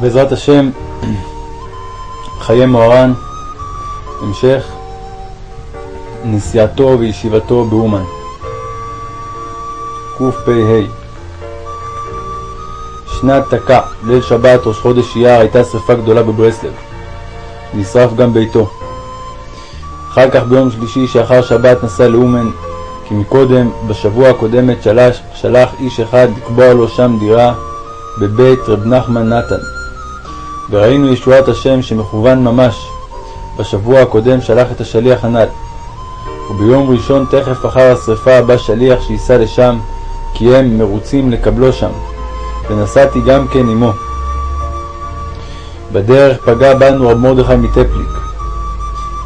בעזרת השם, חיי מוהר"ן, המשך נסיעתו וישיבתו באומן. קפ"ה שנת תקע, ליל שבת, ראש חודש אייר, הייתה שרפה גדולה בברסלב. נשרף גם ביתו. אחר כך ביום שלישי שאחר שבת נסע לאומן, כי מקודם, בשבוע הקודמת, שלח, שלח איש אחד לקבוע לו שם דירה בבית רב נחמן נתן. וראינו ישועת השם שמכוון ממש. בשבוע הקודם שלח את השליח הנ"ל. וביום ראשון תכף אחר השרפה בא שליח שייסע לשם, כי הם מרוצים לקבלו שם. ונסעתי גם כן עמו. בדרך פגע בנו רב מרדכי מטפליק,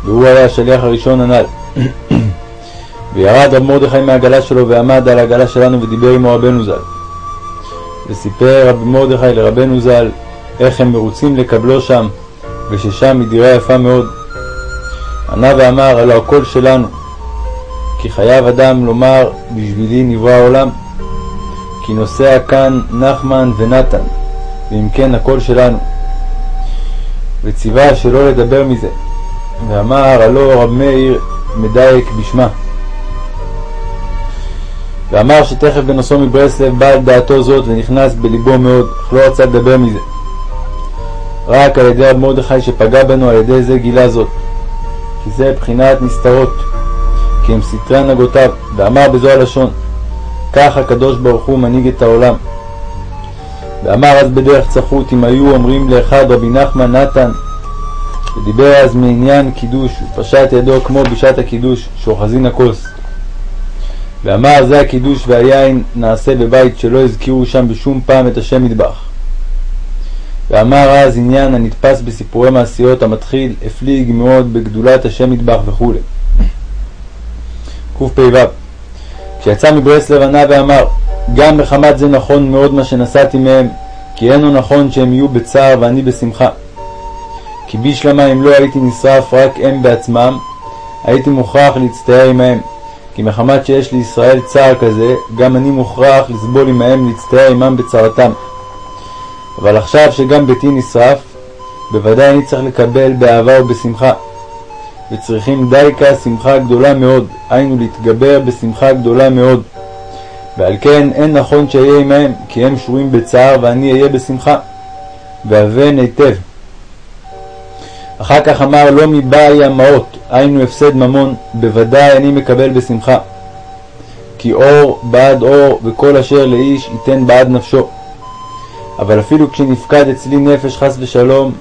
והוא היה השליח הראשון הנ"ל. וירד רב מרדכי מהעגלה שלו ועמד על העגלה שלנו ודיבר עמו רבנו ז"ל. וסיפר רבי מרדכי לרבנו ז"ל איך הם מרוצים לקבלו שם, וששם היא דירה יפה מאוד. ענה ואמר, הלא הכל שלנו, כי חייב אדם לומר, בשבילי נברא העולם, כי נוסע כאן נחמן ונתן, ואם כן הכל שלנו. וציווה שלא לדבר מזה, ואמר, הלא רב מאיר מדייק בשמה. ואמר שתכף בנוסעו מברסלב בא על דעתו זאת ונכנס בלבו מאוד, אך לא רצה לדבר מזה. רק על ידי רב מרדכי שפגע בנו על ידי זה גילה זאת. כי זה בחינת נסתרות, כי הם סתרי הנהגותיו, ואמר בזו הלשון, כך הקדוש ברוך הוא מנהיג את העולם. ואמר אז בדרך צחות, אם היו אומרים לאחד רבי נחמן נתן, ודיבר אז מעניין קידוש, ופשט ידו כמו בשעת הקידוש, שאוחזין הכוס. ואמר זה הקידוש והיין נעשה בבית שלא הזכירו שם בשום פעם את השם מטבח. ואמר אז עניין הנתפס בסיפורי מעשיות המתחיל הפליג מאוד בגדולת השם מטבח וכו'. קפ"ו כשיצא מברסלב ענה ואמר גם מחמת זה נכון מאוד מה שנשאתי מהם כי אינו נכון שהם יהיו בצער ואני בשמחה. כי בשלמה אם לא הייתי נשרף רק הם בעצמם הייתי מוכרח להצטער עמהם כי מחמת שיש לישראל צער כזה, גם אני מוכרח לסבול עמהם להצטער עמם בצרתם. אבל עכשיו שגם ביתי נשרף, בוודאי אני צריך לקבל באהבה ובשמחה. וצריכים דייקה שמחה גדולה מאוד, היינו להתגבר בשמחה גדולה מאוד. ועל כן אין נכון שאהיה עמהם, כי הם שרויים בצער ואני אהיה בשמחה. ואבן היטב. אחר כך אמר לא מבאי המעות, היינו הפסד ממון, בוודאי אני מקבל בשמחה. כי אור בעד אור, וכל אשר לאיש ייתן בעד נפשו. אבל אפילו כשנפקד אצלי נפש חס ושלום,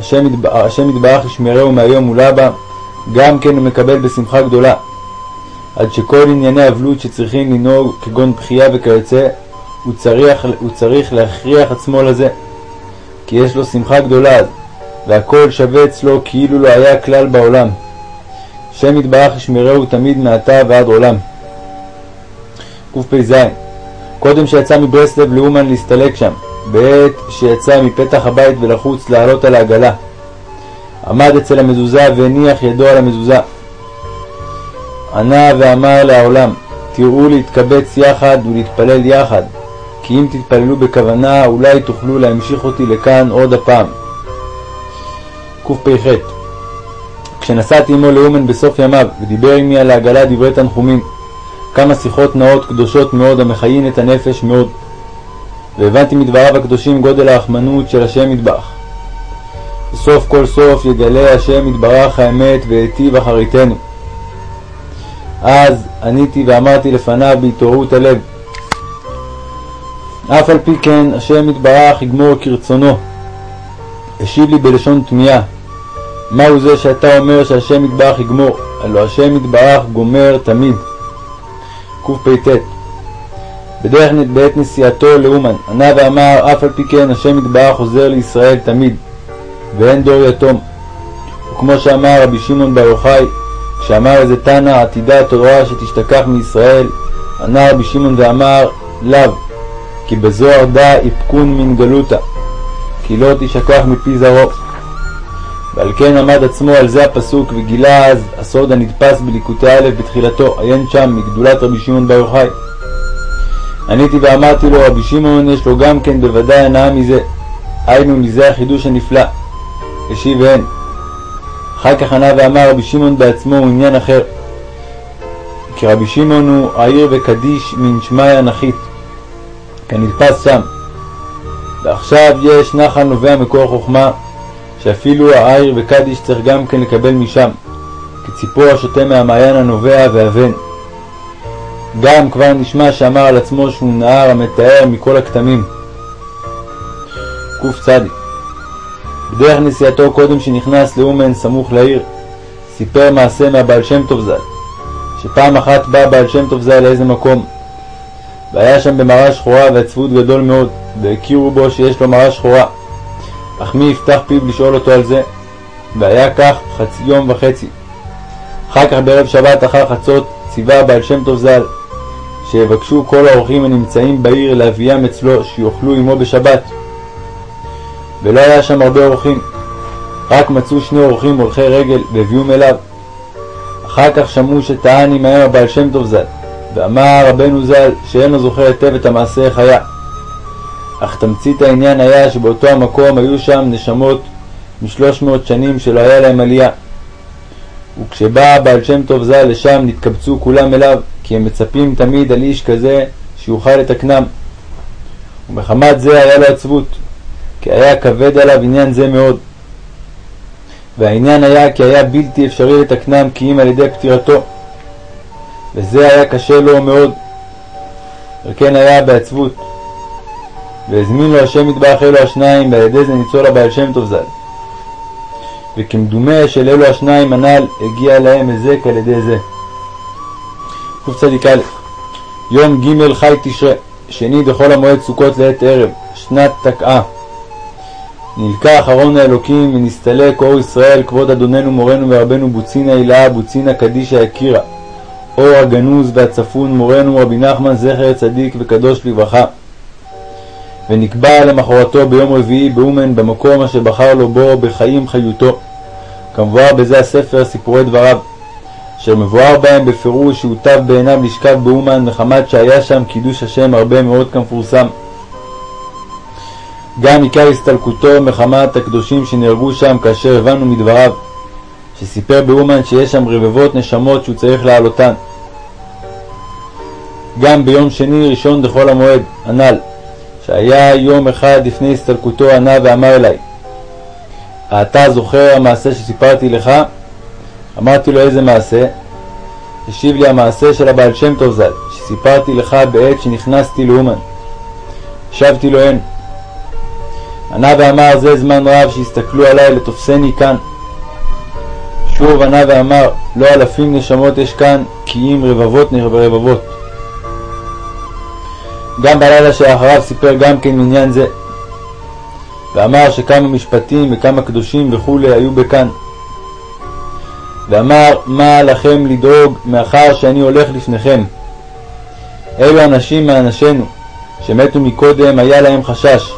השם, יתברך ישמרהו מהיום ולהבא, גם כן הוא מקבל בשמחה גדולה. עד שכל ענייני אבלות שצריכים לנהוג, כגון בכייה וכיוצא, הוא צריך, הוא צריך להכריח עצמו לזה. כי יש לו שמחה גדולה אז, והכל שווה אצלו כאילו לא היה כלל בעולם. השם יתברך ישמרהו תמיד מעתה ועד עולם. קפ"ז קודם שיצא מברסלב לאומן להסתלק שם, בעת שיצא מפתח הבית ולחוץ לעלות על העגלה. עמד אצל המזוזה והניח ידו על המזוזה. ענה ואמר לעולם, תראו להתקבץ יחד ולהתפלל יחד, כי אם תתפללו בכוונה, אולי תוכלו להמשיך אותי לכאן עוד הפעם. קפ"ח כשנסעתי עמו לאומן בסוף ימיו, ודיבר עמי על העגלה דברי תנחומים, כמה שיחות נאות קדושות מאוד המחיין את הנפש מאוד. והבנתי מדבריו הקדושים גודל הרחמנות של השם יתברך. סוף כל סוף יגלה השם יתברך האמת והיטיב אחריתנו. אז עניתי ואמרתי לפניו בהתעוררות הלב, אף על פי כן השם יתברך יגמור כרצונו. השיב לי בלשון תמיהה, מהו זה שאתה אומר שהשם יתברך יגמור? הלא השם יתברך גומר תמיד. קפ"ט בדרך בעת נסיעתו לאומן, ענה ואמר אף על פי כן השם יתברך עוזר לישראל תמיד, ואין דור יתום. וכמו שאמר רבי שמעון בר יוחאי, כשאמר איזה תנא עתידה התורה שתשתכח מישראל, ענה רבי שמעון ואמר לאו, כי בזוהר דא איפקון מן גלותא, כי לא תשכח מפי זרעו. ועל כן עמד עצמו על זה הפסוק וגילה אז הסוד הנדפס בליקוטי א' בתחילתו, עיין שם מגדולת רבי שמעון בר יוחאי. עניתי ואמרתי לו רבי שמעון יש לו גם כן בוודאי הנאה מזה, היינו מזה החידוש הנפלא. השיב הן. אחר כך ענה ואמר רבי שמעון בעצמו הוא עניין אחר. כי רבי שמעון הוא העיר וקדיש מן שמיא נחית, כנדפס שם. ועכשיו יש נחל נובע מקור חוכמה, שאפילו העיר וקדיש צריך גם כן לקבל משם, כציפור השותה מהמעיין הנובע ואבן. גם כבר נשמע שאמר על עצמו שהוא נהר המתאר מכל הכתמים. קצ. בדרך נסיעתו קודם שנכנס לאומן סמוך לעיר, סיפר מעשה מהבעל שם טוב ז"ל, שפעם אחת בא בעל שם טוב ז"ל לאיזה מקום, והיה שם במראה שחורה ועצבות גדול מאוד, והכירו בו שיש לו מראה שחורה. אך מי יפתח פיו לשאול אותו על זה? והיה כך חצי יום וחצי. אחר כך בערב שבת אחר חצות ציווה בעל שם טוב ז"ל, שיבקשו כל האורחים הנמצאים בעיר להביאם אצלו שיאכלו עמו בשבת. ולא היה שם הרבה אורחים, רק מצאו שני אורחים הולכי רגל והביאום אליו. אחר כך שמעו שטען עמהם הבעל שם טוב ז"ל, ואמר רבנו ז"ל שאינו זוכר היטב את המעשה איך היה. אך תמצית העניין היה שבאותו המקום היו שם נשמות משלוש מאות שנים שלא היה להם עלייה. וכשבא הבעל שם טוב ז"ל לשם נתקבצו כולם אליו, כי הם מצפים תמיד על איש כזה שיוכל לתקנם. ומחמת זה היה לו עצבות, כי היה כבד עליו עניין זה מאוד. והעניין היה כי היה בלתי אפשרי לתקנם כי אם על ידי פטירתו. וזה היה קשה לו מאוד. וכן היה בעצבות. והזמין לו השם יתברך אלו השניים, ועל ידי זה ניצול הבעל שם טוב ז"ל. וכמדומה של אלו השניים הנ"ל הגיע להם היזק על ידי זה. קצ"א יום ג' חי תשרה, שני בחול המועד סוכות לעת ערב, שנת תקעה. נלקח ארון האלוקים ונסתלק אור ישראל כבוד אדוננו מורנו ורבנו בוצינה הילאה בוצינה קדישא יקירא אור הגנוז והצפון מורנו רבי נחמן זכר צדיק וקדוש לברכה. ונקבע למחרתו ביום רביעי באומן במקום אשר בחר לו בו בחיים חיותו. כמבואר בזה הספר סיפורי דבריו אשר מבואר בהם בפירוש שהוטב בעיניו לשכב באומן מחמת שהיה שם קידוש השם הרבה מאוד כמפורסם גם עיקר הסתלקותו מחמת הקדושים שנהרגו שם כאשר הבנו מדבריו, שסיפר באומן שיש שם רבבות נשמות שהוא צריך להעלותן. גם ביום שני ראשון דחול המועד, הנ"ל, שהיה יום אחד לפני הסתלקותו ענה ואמר אלי, אתה זוכר המעשה שסיפרתי לך? אמרתי לו איזה מעשה? השיב לי המעשה של הבעל שם טוב ז"ל, שסיפרתי לך בעת שנכנסתי לאומן. השבתי לו אין. ענה ואמר זה זמן רב שהסתכלו עלי לתופסני כאן. שוב ענה ואמר לא אלפים נשמות יש כאן כי אם רבבות ורבבות. גם בלילה שאחריו סיפר גם כן עניין זה. ואמר שכמה משפטים וכמה קדושים וכולי היו בכאן. ואמר מה לכם לדאוג מאחר שאני הולך לפניכם. אלו אנשים מאנשינו שמתו מקודם היה להם חשש.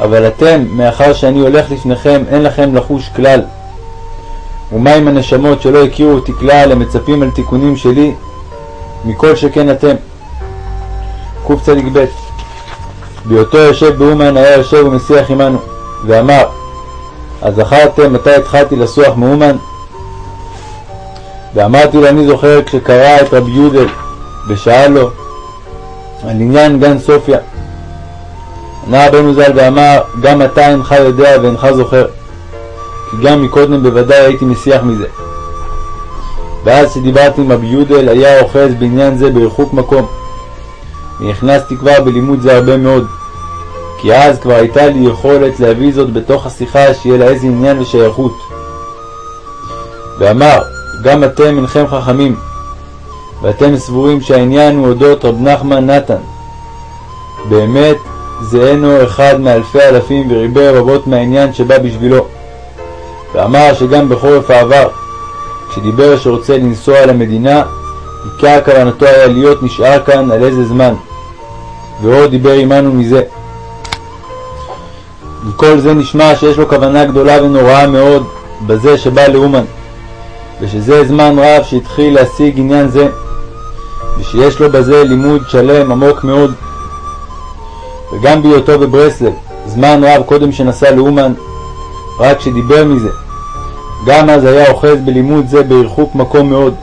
אבל אתם, מאחר שאני הולך לפניכם, אין לכם לחוש כלל. ומה עם הנשמות שלא הכירו אותי כלל, הם מצפים על תיקונים שלי, מכל שכן אתם. קצ"ב בהיותו יושב באומן היה יושב ומשיח עמנו, ואמר, אז זכרתם מתי התחלתי לסוח מאומן? ואמרתי לו, אני זוכר כשקרא את רבי יודל ושאל לו על עניין גן סופיה. ענה רבנו ז"ל ואמר, גם אתה אינך יודע ואינך זוכר, כי גם מקודם בוודאי הייתי משיח מזה. ואז שדיברתי עם רבי יודל, היה אוחז בעניין זה ברחוק מקום. ונכנסתי כבר בלימוד זה הרבה מאוד, כי אז כבר הייתה לי יכולת להביא זאת בתוך השיחה שיהיה לה איזה עניין ושייכות. ואמר, גם אתם אינכם חכמים, ואתם סבורים שהעניין הוא אודות רב נחמן נתן. באמת, זה אינו אחד מאלפי אלפים וריבי רבות מהעניין שבא בשבילו. ואמר שגם בחורף העבר, כשדיבר שרוצה לנסוע למדינה, עיקר כוונתו היה להיות נשאר כאן על איזה זמן. ועוד דיבר עמנו מזה. מכל זה נשמע שיש לו כוונה גדולה ונוראה מאוד בזה שבא לאומן, ושזה זמן רב שהתחיל להשיג עניין זה, ושיש לו בזה לימוד שלם עמוק מאוד. וגם בהיותו בברסלב, זמן רב קודם שנסע לאומן, רק שדיבר מזה. גם אז היה אוחז בלימוד זה ברחוק מקום מאוד.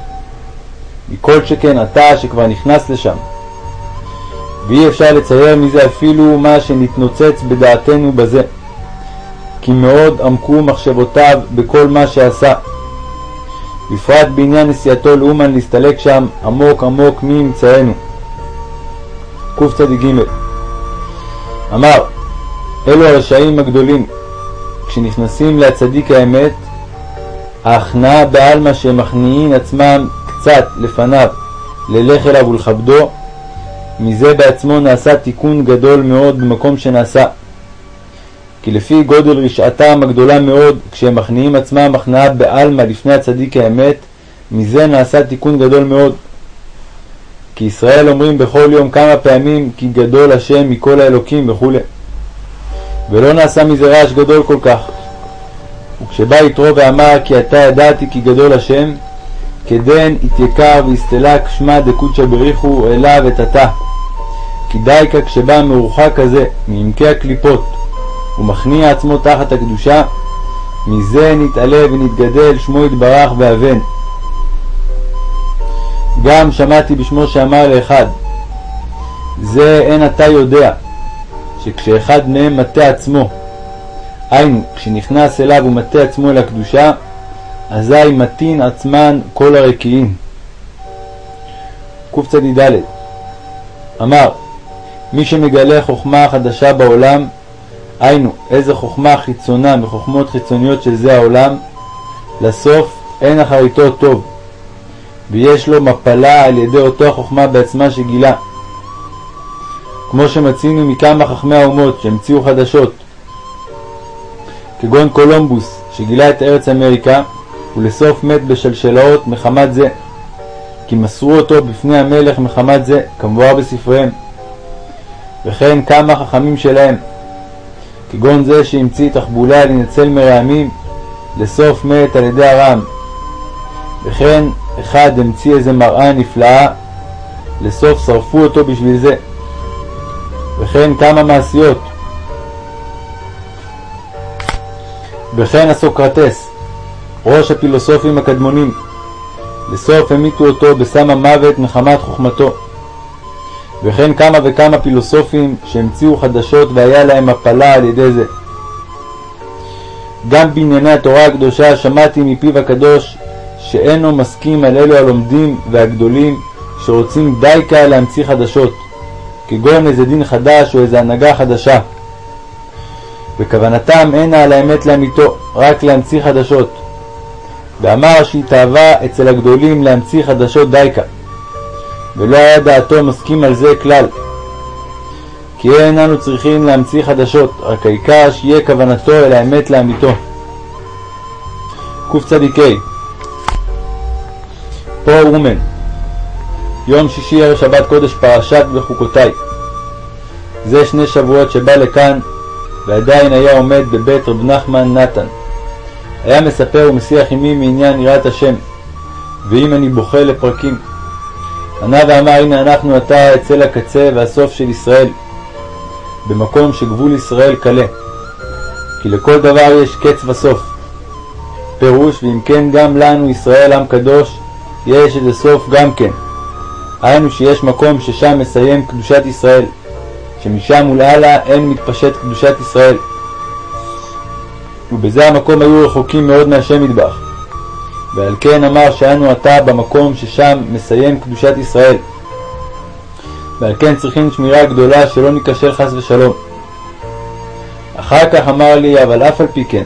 מכל שכן אתה שכבר נכנס לשם. ואי אפשר לצייר מזה אפילו מה שנתנוצץ בדעתנו בזה. כי מאוד עמקו מחשבותיו בכל מה שעשה. בפרט בעניין נסיעתו לאומן להסתלק שם עמוק עמוק מממצאנו. קצ"ג אמר אלו הרשעים הגדולים כשנכנסים להצדיק האמת ההכנעה בעלמא שהם מכניעים עצמם קצת לפניו ללך אליו ולכבדו מזה בעצמו נעשה תיקון גדול מאוד במקום שנעשה. כי לפי גודל רשעתם הגדולה מאוד, כשהם מכניעים עצמם הכנעה בעלמא לפני הצדיק האמת, מזה נעשה תיקון גדול מאוד. כי ישראל אומרים בכל יום כמה פעמים כי גדול השם מכל האלוקים וכו'. ולא נעשה מזה רעש גדול כל כך. וכשבא יתרו ואמר כי אתה ידעתי כי גדול השם, כדן התיקר והסתלק שמע דקודשא בריחו אליו ותתה. כי דייקה כשבא מרוחק כזה מעמקי הקליפות ומכניע עצמו תחת הקדושה, מזה נתעלה ונתגדל שמו יתברך ואבן. גם שמעתי בשמו שאמר לאחד, זה אין אתה יודע, שכשאחד מהם מטה עצמו, היינו, כשנכנס אליו ומטה עצמו אל הקדושה, אזי מתין עצמן כל הרקיעים. קצ"ד אמר מי שמגלה חוכמה חדשה בעולם, היינו, איזה חוכמה חיצונה מחוכמות חיצוניות של זה העולם, לסוף אין אחריתו טוב, ויש לו מפלה על ידי אותו החוכמה בעצמה שגילה. כמו שמצינו מכמה חכמי האומות שהמציאו חדשות, כגון קולומבוס שגילה את ארץ אמריקה, ולסוף מת בשלשלאות מחמת זה, כי מסרו אותו בפני המלך מחמת זה, כמבואר בספריהם. וכן כמה חכמים שלהם, כגון זה שהמציא תחבולה להינצל מרעמים, לסוף מת על ידי הרעם. וכן אחד המציא איזה מראה נפלאה, לסוף שרפו אותו בשביל זה. וכן כמה מעשיות. וכן הסוקרטס, ראש הפילוסופים הקדמונים, לסוף המיתו אותו בסם המוות מחמת חוכמתו. וכן כמה וכמה פילוסופים שהמציאו חדשות והיה להם הפלה על ידי זה. גם בענייני התורה הקדושה שמעתי מפיו הקדוש שאינו מסכים על אלו הלומדים והגדולים שרוצים דייקה להמציא חדשות, כגון איזה דין חדש או איזה הנהגה חדשה. וכוונתם אינה על האמת לאמיתו, רק להמציא חדשות. ואמר שהיא תאווה אצל הגדולים להמציא חדשות דייקה. ולא היה דעתו מסכים על זה כלל. כי אין אנו צריכים להמציא חדשות, רק העיקר שיהיה כוונתו אל האמת לאמיתו. קצ"ה פה אומן יום שישי ערב שבת קודש פרשת בחוקותי זה שני שבועות שבא לכאן ועדיין היה עומד בבית רב נחמן נתן. היה מספר ומשיח עמי מעניין יראת השם, ואם אני בוכה לפרקים. ענה ואמר הנה אנחנו עתה אצל הקצה והסוף של ישראל, במקום שגבול ישראל קלה. כי לכל דבר יש קץ וסוף. פירוש ואם כן גם לנו ישראל עם קדוש יש איזה סוף גם כן. היינו שיש מקום ששם מסיים קדושת ישראל, שמשם ולהלאה אין מתפשט קדושת ישראל. ובזה המקום היו רחוקים מאוד מהשם מטבח. ועל כן אמר שאנו עתה במקום ששם מסיים קדושת ישראל. ועל כן צריכים שמירה גדולה שלא ניכשל חס ושלום. אחר כך אמר לי, אבל אף על פי כן,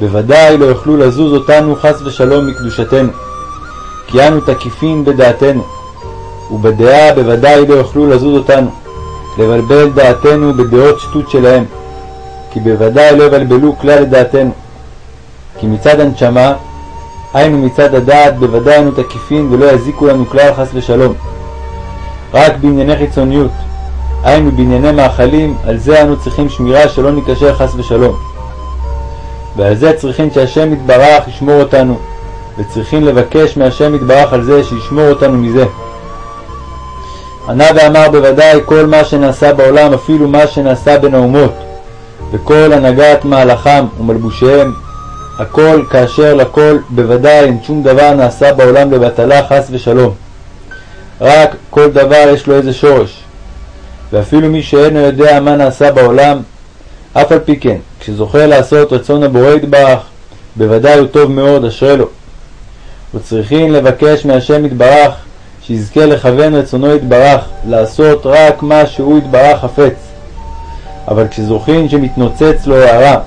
בוודאי לא יוכלו לזוז אותנו חס ושלום מקדושתנו, כי אנו תקיפים בדעתנו, ובדעה בוודאי לא יוכלו לזוז אותנו, לבלבל דעתנו בדעות שטות שלהם, כי בוודאי לא יבלבלו כלל את דעתנו. כי מצד הנשמה היינו מצד הדעת בוודאי אנו תקיפין ולא יזיקו לנו כלל חס ושלום. רק בענייני חיצוניות, היינו בענייני מאכלים, על זה אנו צריכים שמירה שלא ניכשל חס ושלום. ועל זה צריכים שהשם יתברך ישמור אותנו, וצריכים לבקש מהשם יתברך על זה שישמור אותנו מזה. ענה ואמר בוודאי כל מה שנעשה בעולם, אפילו מה שנעשה בין האומות, וכל הנהגת מהלכם ומלבושיהם, הכל כאשר לכל בוודאי אין שום דבר נעשה בעולם לבטלה חס ושלום. רק כל דבר יש לו איזה שורש. ואפילו מי שאינו יודע מה נעשה בעולם, אף על פי כן, כשזוכה לעשות רצון הבורא יתברך, בוודאי הוא טוב מאוד, אשרי לו. וצריכים לבקש מהשם יתברך, שיזכה לכוון רצונו יתברך, לעשות רק מה שהוא יתברך חפץ. אבל כשזוכין שמתנוצץ לו הערה,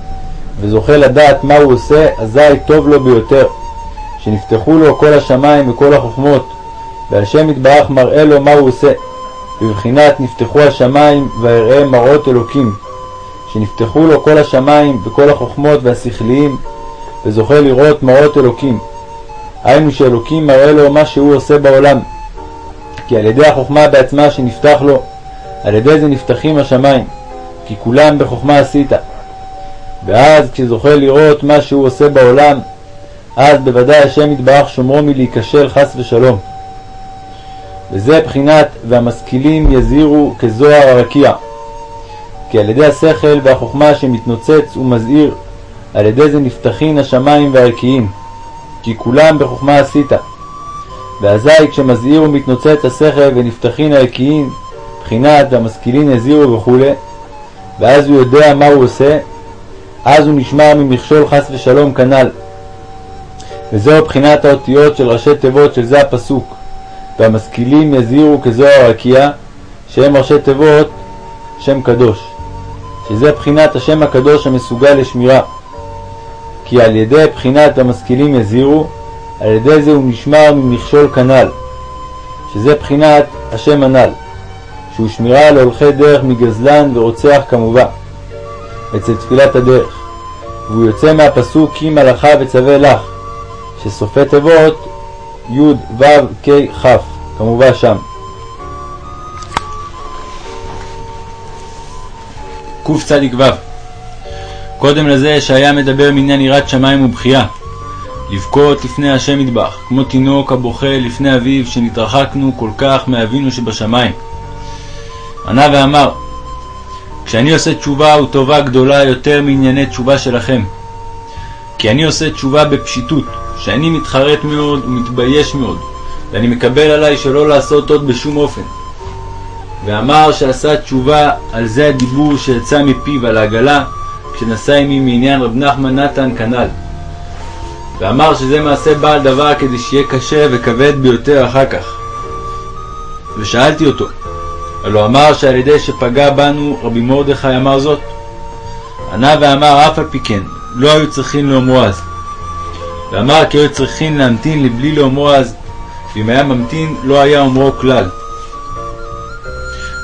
וזוכה לדעת מה הוא עושה, אזי טוב לו ביותר. שנפתחו לו כל השמיים וכל החוכמות, והשם יתברך מראה לו מה הוא עושה. בבחינת נפתחו השמיים ויראה מראות אלוקים, שנפתחו לו כל השמיים וכל החוכמות והשכליים, וזוכה לראות מראות אלוקים. היינו שאלוקים מראה לו מה שהוא עושה בעולם. כי על ידי החוכמה בעצמה שנפתח לו, על ידי זה נפתחים השמיים, כי כולם בחוכמה עשית. ואז כשזוכה לראות מה שהוא עושה בעולם, אז בוודאי השם יתברך שומרו מלהיכשל חס ושלום. וזה בחינת והמשכילים יזהירו כזוהר הרקיע. כי על ידי השכל והחוכמה שמתנוצץ ומזהיר, על ידי זה נפתחין השמיים והרקיעים, כי כולם בחוכמה עשית. ואזי כשמזהיר ומתנוצץ השכל ונפתחין הרקיעים, בחינת והמשכילים יזהירו וכו', ואז הוא יודע מה הוא עושה, אז הוא נשמר ממכשול חס ושלום כנ"ל. וזהו בחינת האותיות של ראשי תיבות של זה הפסוק, והמשכילים יזהירו כזוהר הרקיע, שהם ראשי תיבות שם קדוש, שזה בחינת השם הקדוש המסוגל לשמירה. כי על ידי בחינת המשכילים יזהירו, על ידי זה הוא נשמר ממכשול כנ"ל, שזה בחינת השם הנ"ל, שהוא שמירה להולכי דרך מגזלן ורוצח כמובן, אצל תפילת הדרך, והוא יוצא מהפסוק כי מלאכה וצווה לך, שסופי תיבות י' ו' כ' כ', כמובן שם. קצ"ו קודם לזה שהיה מדבר מעניין יראת שמיים ובכייה, לבכות לפני השם מטבח, כמו תינוק הבוכה לפני אביו, שנתרחקנו כל כך מאבינו שבשמיים. ענה ואמר, כשאני עושה תשובה וטובה גדולה יותר מענייני תשובה שלכם. כי אני עושה תשובה בפשיטות, שאני מתחרט מאוד ומתבייש מאוד, ואני מקבל עליי שלא לעשות עוד בשום אופן. ואמר שעשה תשובה על זה הדיבור שיצא מפיו על העגלה, כשנסע עמי מעניין רב נחמן נתן כנ"ל. ואמר שזה מעשה בעל דבר כדי שיהיה קשה וכבד ביותר אחר כך. ושאלתי אותו, הלא אמר שעל ידי שפגע בנו רבי מרדכי אמר זאת? ענה ואמר אף על פי כן, לא היו צריכים לאומרו אז. ואמר כי היו צריכים להמתין לבלי לאומרו אז, ואם היה ממתין לא היה אומרו כלל.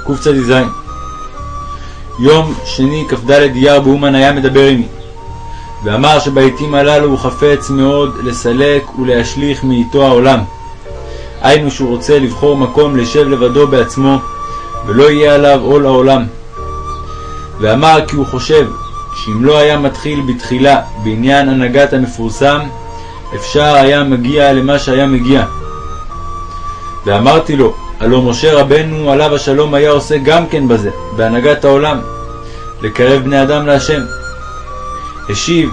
קצ"ז יום שני כ"ד אייר באומן היה מדבר עמי, ואמר שבעתים הללו הוא חפץ מאוד לסלק ולהשליך מאיתו העולם. היינו שהוא רוצה לבחור מקום לשב לבדו בעצמו, ולא יהיה עליו עול העולם. ואמר כי הוא חושב שאם לא היה מתחיל בתחילה בעניין הנהגת המפורסם, אפשר היה מגיע למה שהיה מגיע. ואמרתי לו, הלא משה רבנו עליו השלום היה עושה גם כן בזה, בהנהגת העולם, לקרב בני אדם להשם. השיב,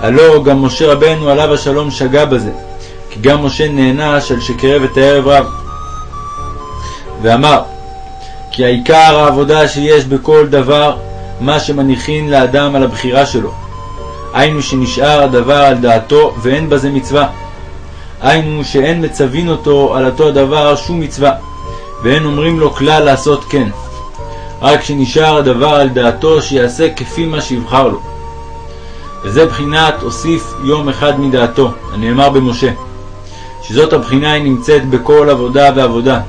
הלא גם משה רבנו עליו השלום שגה בזה, כי גם משה נענש על שקרב את הערב רב. ואמר, כי העיקר העבודה שיש בכל דבר, מה שמניחין לאדם על הבחירה שלו. היינו שנשאר הדבר על דעתו ואין בזה מצווה. היינו שאין מצווין אותו על אותו הדבר שום מצווה, ואין אומרים לו כלל לעשות כן. רק שנשאר הדבר על דעתו שיעשה כפי מה שיבחר לו. וזה בחינת הוסיף יום אחד מדעתו, הנאמר במשה, שזאת הבחינה היא נמצאת בכל עבודה ועבודה.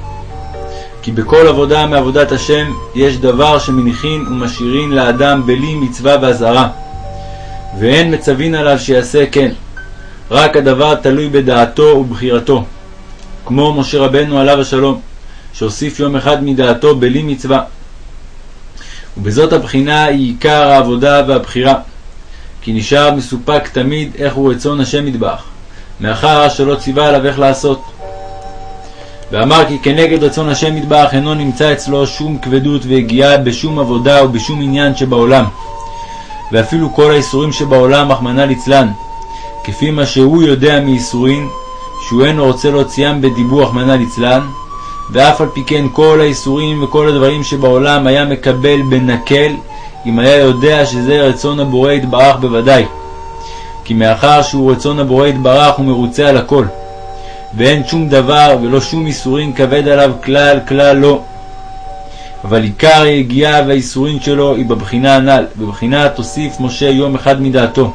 כי בכל עבודה מעבודת השם יש דבר שמניחין ומשאירין לאדם בלי מצווה ואזהרה. ואין מצווין עליו שיעשה כן. רק הדבר תלוי בדעתו ובחירתו. כמו משה רבנו עליו השלום, שהוסיף יום אחד מדעתו בלי מצווה. ובזאת הבחינה היא עיקר העבודה והבחירה. כי נשאר מסופק תמיד איך הוא רצון השם מטבח, מאחר שלא ציווה עליו איך לעשות. ואמר כי כנגד רצון השם מטבח אינו נמצא אצלו שום כבדות ויגיעה בשום עבודה ובשום עניין שבעולם. ואפילו כל האיסורים שבעולם, רחמנא ליצלן, כפי מה שהוא יודע מייסורין, שהוא אינו רוצה להוציאם בדיבור, רחמנא ליצלן, ואף על פי כן כל האיסורים וכל הדברים שבעולם היה מקבל בנקל, אם היה יודע שזה רצון הבורא יתברך בוודאי. כי מאחר שהוא רצון הבורא יתברך הוא מרוצה על הכל. ואין שום דבר ולא שום איסורין כבד עליו כלל כלל לא. אבל עיקר היגיעה והאיסורין שלו היא בבחינה הנ"ל, בבחינה תוסיף משה יום אחד מדעתו.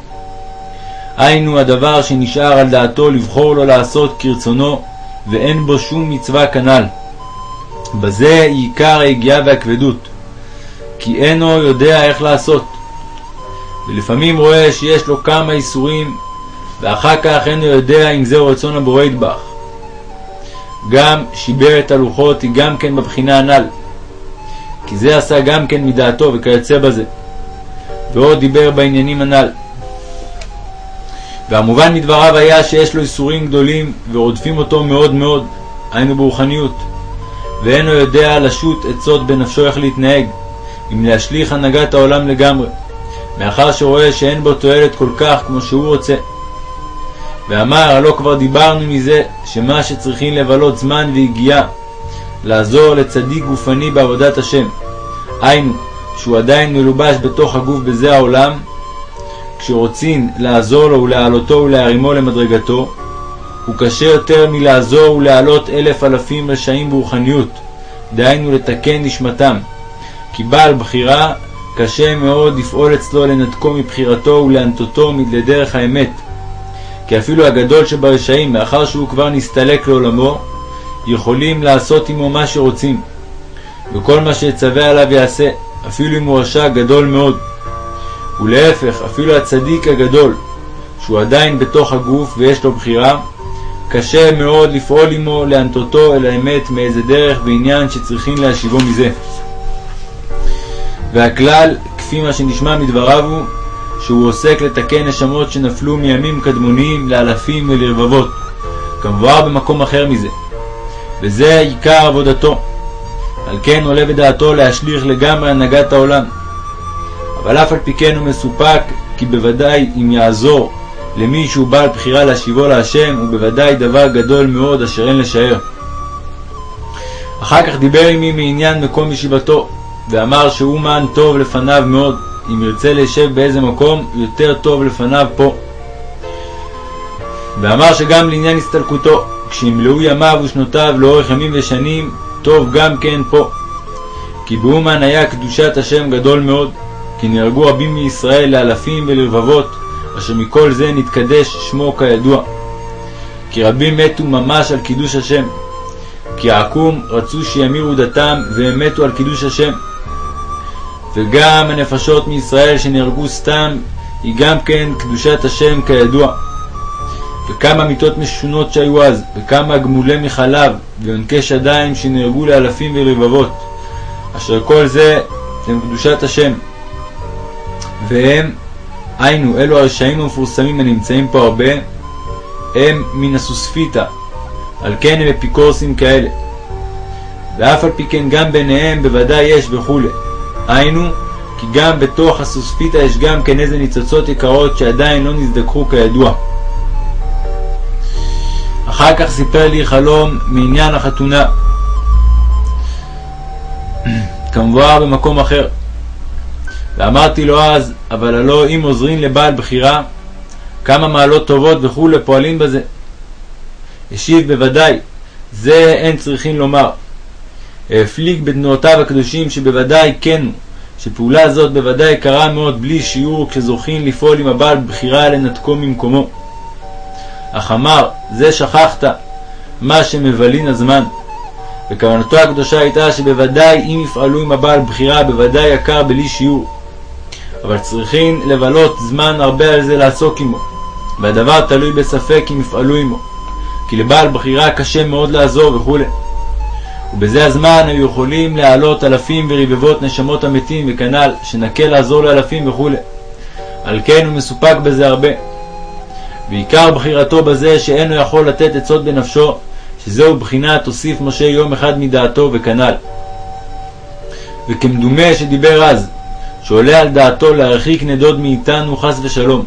היינו הדבר שנשאר על דעתו לבחור לו לעשות כרצונו, ואין בו שום מצווה כנ"ל. בזה עיקר היגיעה והכבדות, כי אינו יודע איך לעשות. ולפעמים רואה שיש לו כמה איסורים, ואחר כך אינו יודע אם זהו רצון הבורא ידבח. גם שיבר את הלוחות היא גם כן בבחינה הנ"ל, כי זה עשה גם כן מדעתו וכיוצא בזה. ועוד דיבר בעניינים הנ"ל. והמובן מדבריו היה שיש לו איסורים גדולים ורודפים אותו מאוד מאוד, היינו ברוחניות. ואינו יודע לשוט עצות בנפשו איך להתנהג, אם להשליך הנהגת העולם לגמרי, מאחר שרואה שאין בו תועלת כל כך כמו שהוא רוצה. ואמר, הלא כבר דיברנו מזה, שמה שצריכים לבלות זמן והגיעה, לעזור לצדיק גופני בעבודת השם, היינו, שהוא עדיין מלובש בתוך הגוף בזה העולם, כשרוצים לעזור לו ולהעלותו ולהרימו למדרגתו, הוא קשה יותר מלעזור ולהעלות אלף אלפים רשעים ברוחניות, דהיינו לתקן נשמתם. כי בעל בחירה קשה מאוד לפעול אצלו לנתקו מבחירתו ולהנטותו לדרך האמת. כי אפילו הגדול שברשעים, מאחר שהוא כבר נסתלק לעולמו, יכולים לעשות עמו מה שרוצים. וכל מה שיצווה עליו יעשה, אפילו אם הוא רשע גדול מאוד. ולהפך, אפילו הצדיק הגדול, שהוא עדיין בתוך הגוף ויש לו בחירה, קשה מאוד לפעול עמו להנטותו אל האמת מאיזה דרך ועניין שצריכים להשיבו מזה. והכלל, כפי מה שנשמע מדבריו הוא, שהוא עוסק לתקן נשמות שנפלו מימים קדמוניים לאלפים ולרבבות, כמבואר במקום אחר מזה. וזה עיקר עבודתו. על כן עולה בדעתו להשליך לגמרי הנהגת העולם. אבל אף על פי כן הוא מסופק, כי בוודאי אם יעזור למי שהוא בעל בחירה להשיבו להשם, הוא בוודאי דבר גדול מאוד אשר אין לשער. אחר כך דיבר עמי מעניין מקום ישיבתו, ואמר שהוא מען טוב לפניו מאוד, אם ירצה להישב באיזה מקום, יותר טוב לפניו פה. ואמר שגם לעניין הסתלקותו, כשימלאו ימיו ושנותיו לאורך ימים ושנים, טוב גם כן פה. כי באומן היה קדושת השם גדול מאוד, כי נהרגו רבים מישראל לאלפים ולרבבות, אשר מכל זה נתקדש שמו כידוע. כי רבים מתו ממש על קידוש השם. כי העקום רצו שימירו דתם, והם מתו על קידוש השם. וגם הנפשות מישראל שנהרגו סתם, היא גם כן קדושת השם כידוע. וכמה מיתות משונות שהיו אז, וכמה גמולי מחלב, ויונקי שדיים שנהרגו לאלפים ורבבות, אשר כל זה הם קדושת השם. והם, היינו, אלו הרשעים המפורסמים הנמצאים פה הרבה, הם מן הסוספיתא, על כן הם אפיקורסים כאלה. ואף על פי כן גם ביניהם בוודאי יש וכולי. היינו, כי גם בתוך הסוספיתא יש גם כן איזה ניצוצות יקרות שעדיין לא נזדככו כידוע. אחר כך סיפר לי חלום מעניין החתונה, כמבואר במקום אחר. ואמרתי לו אז, אבל הלא אם עוזרים לבעל בחירה, כמה מעלות טובות וכולי פועלים בזה. השיב בוודאי, זה אין צריכים לומר. הפליג בתנועותיו הקדושים שבוודאי כן הוא, שפעולה זאת בוודאי קרה מאוד בלי שיעור כשזוכים לפעול עם הבעל בחירה לנתקו ממקומו. אך אמר, זה שכחת, מה שמבלין הזמן. וכוונתו הקדושה הייתה שבוודאי אם יפעלו עם הבעל בחירה, בוודאי יקר בלי שיעור. אבל צריכים לבלות זמן הרבה על זה לעסוק עמו, והדבר תלוי בספק אם יפעלו עמו, כי לבעל בחירה קשה מאוד לעזור וכו'. ובזה הזמן היו יכולים להעלות אלפים ורבבות נשמות המתים וכנ"ל, שנקל לעזור לאלפים וכו'. על כן הוא מסופק בזה הרבה. ועיקר בחירתו בזה שאינו יכול לתת עצות בנפשו, שזהו בחינת הוסיף משה יום אחד מדעתו וכנ"ל. וכמדומה שדיבר אז, שעולה על דעתו להרחיק נדוד מאיתנו חס ושלום,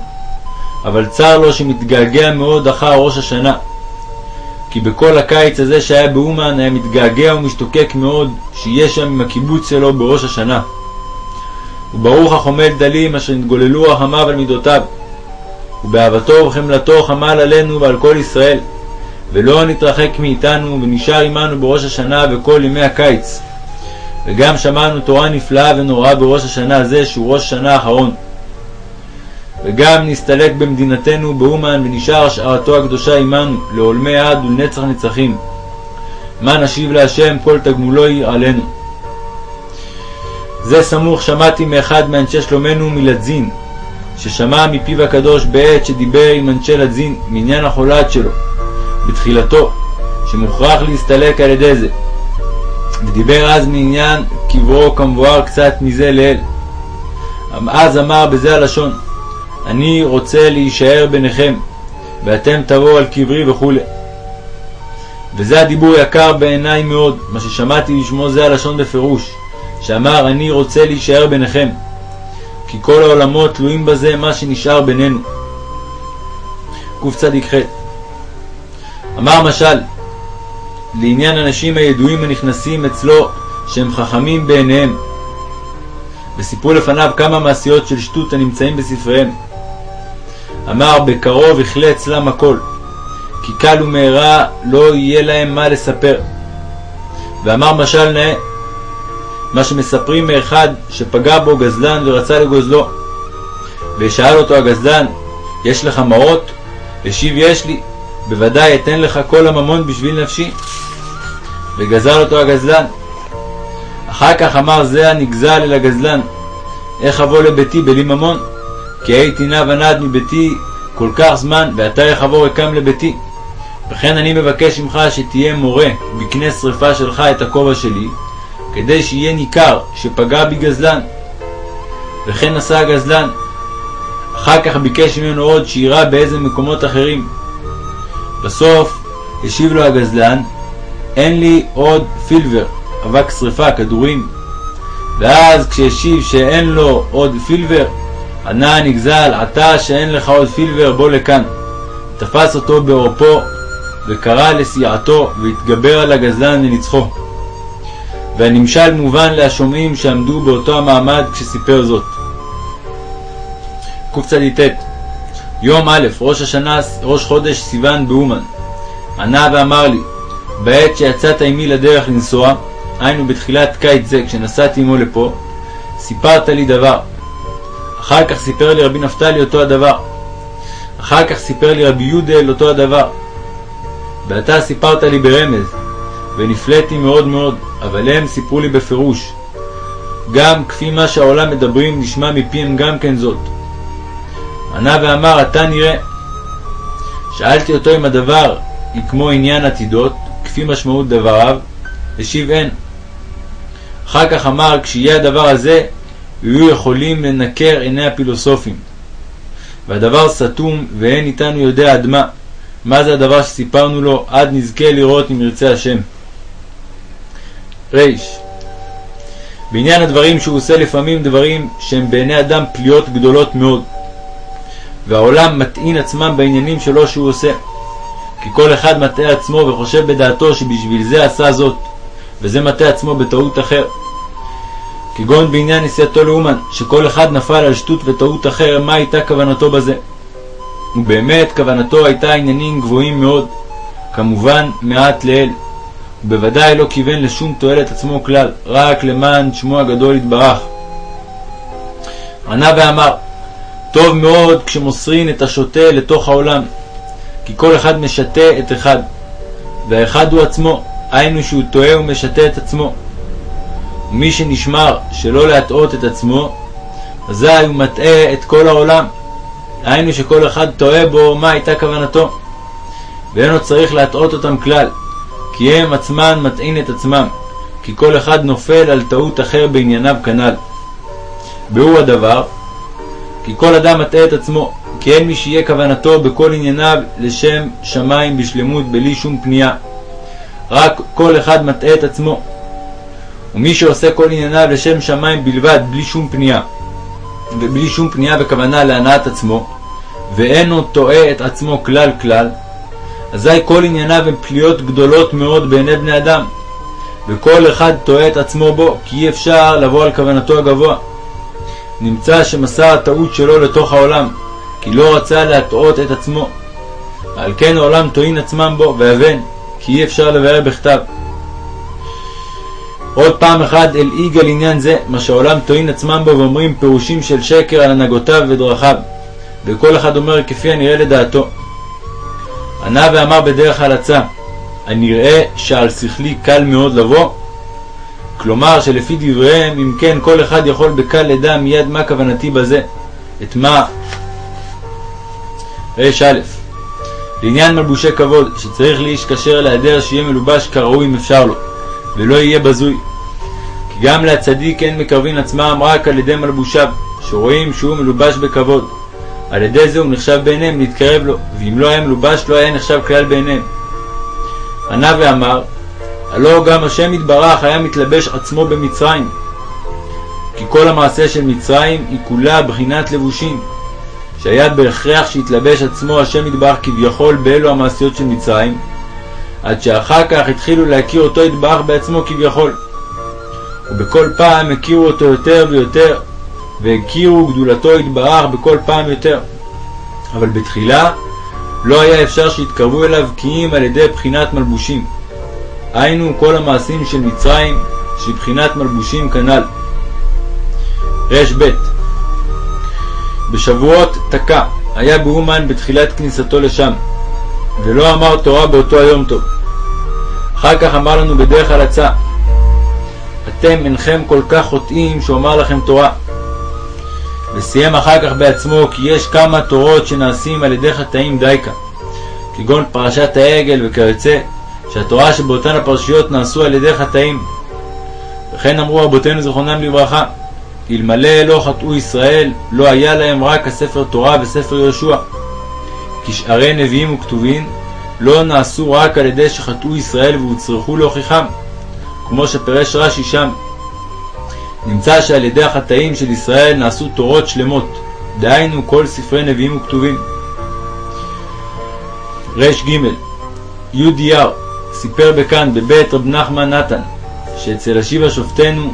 אבל צר לו שמתגעגע מאוד אחר ראש השנה. כי בכל הקיץ הזה שהיה באומן היה מתגעגע ומשתוקק מאוד שיהיה שם עם הקיבוץ שלו בראש השנה. וברוך החומל דלים אשר נתגוללו רחמיו על מידותיו, ובאהבתו ובחמלתו חמל עלינו ועל כל ישראל, ולא נתרחק מאיתנו ונשאר עמנו בראש השנה וכל ימי הקיץ. וגם שמענו תורה נפלאה ונוראה בראש השנה הזה שהוא ראש השנה האחרון. וגם נסתלק במדינתנו באומן ונשאר השערתו הקדושה עמנו לעולמי עד ולנצח נצחים. מה נשיב להשם כל תגמולו עלינו. זה סמוך שמעתי מאחד מאנשי שלומנו מלדזין, ששמע מפיו הקדוש בעת שדיבר עם אנשי לדזין מעניין החולת שלו, בתחילתו, שמוכרח להסתלק על ידי זה. ודיבר אז מעניין קברו כמבואר קצת מזה לאל. אז אמר בזה הלשון, אני רוצה להישאר ביניכם, ואתם תבואו על קברי וכו'. וזה הדיבור יקר בעיניי מאוד, מה ששמעתי לשמו זה הלשון בפירוש, שאמר אני רוצה להישאר ביניכם, כי כל העולמות תלויים בזה מה שנשאר בינינו. קצ"ח אמר משל, לעניין אנשים הידועים הנכנסים אצלו שהם חכמים בעיניהם, וסיפרו לפניו כמה מעשיות של שטות הנמצאים בספריהם. אמר בקרוב יכלה אצלם הכל, כי קל ומהרה לא יהיה להם מה לספר. ואמר משל נאה, מה שמספרים מאחד שפגע בו גזלן ורצה לגוזלו. ושאל אותו הגזלן, יש לך מעות? השיב יש לי, בוודאי אתן לך כל הממון בשביל נפשי. וגזל אותו הגזלן. אחר כך אמר זה הנגזל אל הגזלן, איך אבוא לביתי בלי ממון? כי הייתי נע ונד מביתי כל כך זמן, ועתה איך אבוא רקם לביתי. וכן אני מבקש ממך שתהיה מורה בקנה שרפה שלך את הכובע שלי, כדי שיהיה ניכר שפגע בי גזלן. וכן עשה הגזלן. אחר כך ביקש ממנו עוד שירה באיזה מקומות אחרים. בסוף השיב לו הגזלן, אין לי עוד פילבר, אבק שרפה, כדורים. ואז כשהשיב שאין לו עוד פילבר, ענה הנגזל, עתה שאין לך עוד פילבר, בוא לכאן. תפס אותו בעורפו, וקרא לסיעתו, והתגבר על הגזלן לנצחו. והנמשל מובן להשומעים שעמדו באותו המעמד כשסיפר זאת. קצ"ט יום א', ראש השנה, ראש חודש סיוון באומן, ענה ואמר לי, בעת שיצאת עמי לדרך לנסוע, היינו בתחילת קיץ זה, כשנסעתי עמו לפה, סיפרת לי דבר. אחר כך סיפר לי רבי נפתלי אותו הדבר. אחר כך סיפר לי רבי יודל אותו הדבר. ואתה סיפרת לי ברמז, ונפלאתי מאוד מאוד, אבל הם סיפרו לי בפירוש. גם כפי מה שהעולם מדברים, נשמע מפיהם גם כן זאת. ענה ואמר, אתה נראה. שאלתי אותו אם הדבר היא כמו עניין עתידות, כפי משמעות דבריו, השיב אין. אחר כך אמר, כשיהיה הדבר הזה, יהיו יכולים לנקר עיני הפילוסופים. והדבר סתום, ואין איתנו יודע עד מה. מה זה הדבר שסיפרנו לו, עד נזכה לראות אם ירצה השם. ר. בעניין הדברים שהוא עושה לפעמים דברים שהם בעיני אדם פליאות גדולות מאוד, והעולם מטעין עצמם בעניינים שלו שהוא עושה. כי כל אחד מטעה עצמו וחושב בדעתו שבשביל זה עשה זאת, וזה מטעה עצמו בטעות אחר. כגון בעניין נסיעתו לאומן, שכל אחד נפל על שטות וטעות אחר, מה הייתה כוונתו בזה. ובאמת כוונתו הייתה עניינים גבוהים מאוד, כמובן מעט לאל. ובוודאי לא כיוון לשום תועלת עצמו כלל, רק למען שמו הגדול יתברך. ענה ואמר, טוב מאוד כשמוסרין את השוטה לתוך העולם, כי כל אחד משתה את אחד, והאחד הוא עצמו, היינו שהוא טועה ומשתה את עצמו. ומי שנשמר שלא להטעות את עצמו, אזי הוא מטעה את כל העולם. היינו שכל אחד טועה בו מה הייתה כוונתו. ואין עוד צריך להטעות אותם כלל, כי הם עצמן מטעין את עצמם, כי כל אחד נופל על טעות אחר בענייניו כנ"ל. והוא הדבר, כי כל אדם מטעה את עצמו, כי אין מי שיהיה כוונתו בכל ענייניו לשם שמיים בשלמות בלי שום פנייה. רק כל אחד מטעה את עצמו. ומי שעושה כל ענייניו לשם שמיים בלבד, בלי שום פנייה, ובלי שום פנייה וכוונה להנאת עצמו, ואינו טועה את עצמו כלל כלל, אזי כל ענייניו הם פליאות גדולות מאוד בעיני בני אדם, וכל אחד טועה את עצמו בו, כי אי אפשר לבוא על כוונתו הגבוה. נמצא שמסר הטעות שלו לתוך העולם, כי לא רצה להטעות את עצמו. על כן העולם טועין עצמם בו, ויבן, כי אי אפשר לבאר בכתב. עוד פעם אחת הלעיג על עניין זה, מה שהעולם טועין עצמם בו ואומרים פירושים של שקר על הנהגותיו ודרכיו, וכל אחד אומר כפי הנראה לדעתו. ענה ואמר בדרך הלצה, הנראה שעל שכלי קל מאוד לבוא? כלומר שלפי דבריהם, אם כן כל אחד יכול בקל לדע מיד מה כוונתי בזה, את מה. ר"א לעניין מלבושי כבוד, שצריך לאיש כשר להיעדר שיהיה מלובש כראוי אם אפשר לו, ולא יהיה בזוי. כי גם להצדיק אין מקרבין עצמם רק על ידי מלבושיו, שרואים שהוא מלובש בכבוד. על ידי זה הוא נחשב בעיניהם להתקרב לו, ואם לא היה מלובש לא היה נחשב כלל בעיניהם. ענה ואמר, הלא גם השם יתברך היה מתלבש עצמו במצרים. כי כל המעשה של מצרים היא כולה בחינת לבושים, שהיה בהכרח שיתלבש עצמו השם יתברך כביכול באלו המעשיות של מצרים, עד שאחר כך התחילו להכיר אותו יתברך בעצמו כביכול. ובכל פעם הכירו אותו יותר ויותר, והכירו גדולתו יתברך בכל פעם יותר. אבל בתחילה לא היה אפשר שיתקרבו אליו כי אם על ידי בחינת מלבושים. היינו כל המעשים של מצרים שבחינת מלבושים כנ"ל. רב בשבועות תקע, היה באומן בתחילת כניסתו לשם, ולא אמר תורה באותו היום טוב. אחר כך אמר לנו בדרך הלצה, אתם אינכם כל כך חוטאים שאומר לכם תורה. וסיים אחר כך בעצמו כי יש כמה תורות שנעשים על ידי חטאים דייקה, כגון פרשת העגל וכיוצא, שהתורה שבאותן הפרשיות נעשו על ידי חטאים. וכן אמרו רבותינו זיכרונם לברכה, אלמלא לא חטאו ישראל, לא היה להם רק הספר תורה וספר יהושע. כי שארי נביאים וכתובים לא נעשו רק על ידי שחטאו ישראל והוצרכו להוכיחם, כמו שפרש רש"י שם. נמצא שעל ידי החטאים של ישראל נעשו תורות שלמות, דהיינו כל ספרי נביאים וכתובים. ר"ג י' סיפר בכאן בבית רב נחמן נתן, שאצל השיבה שופטנו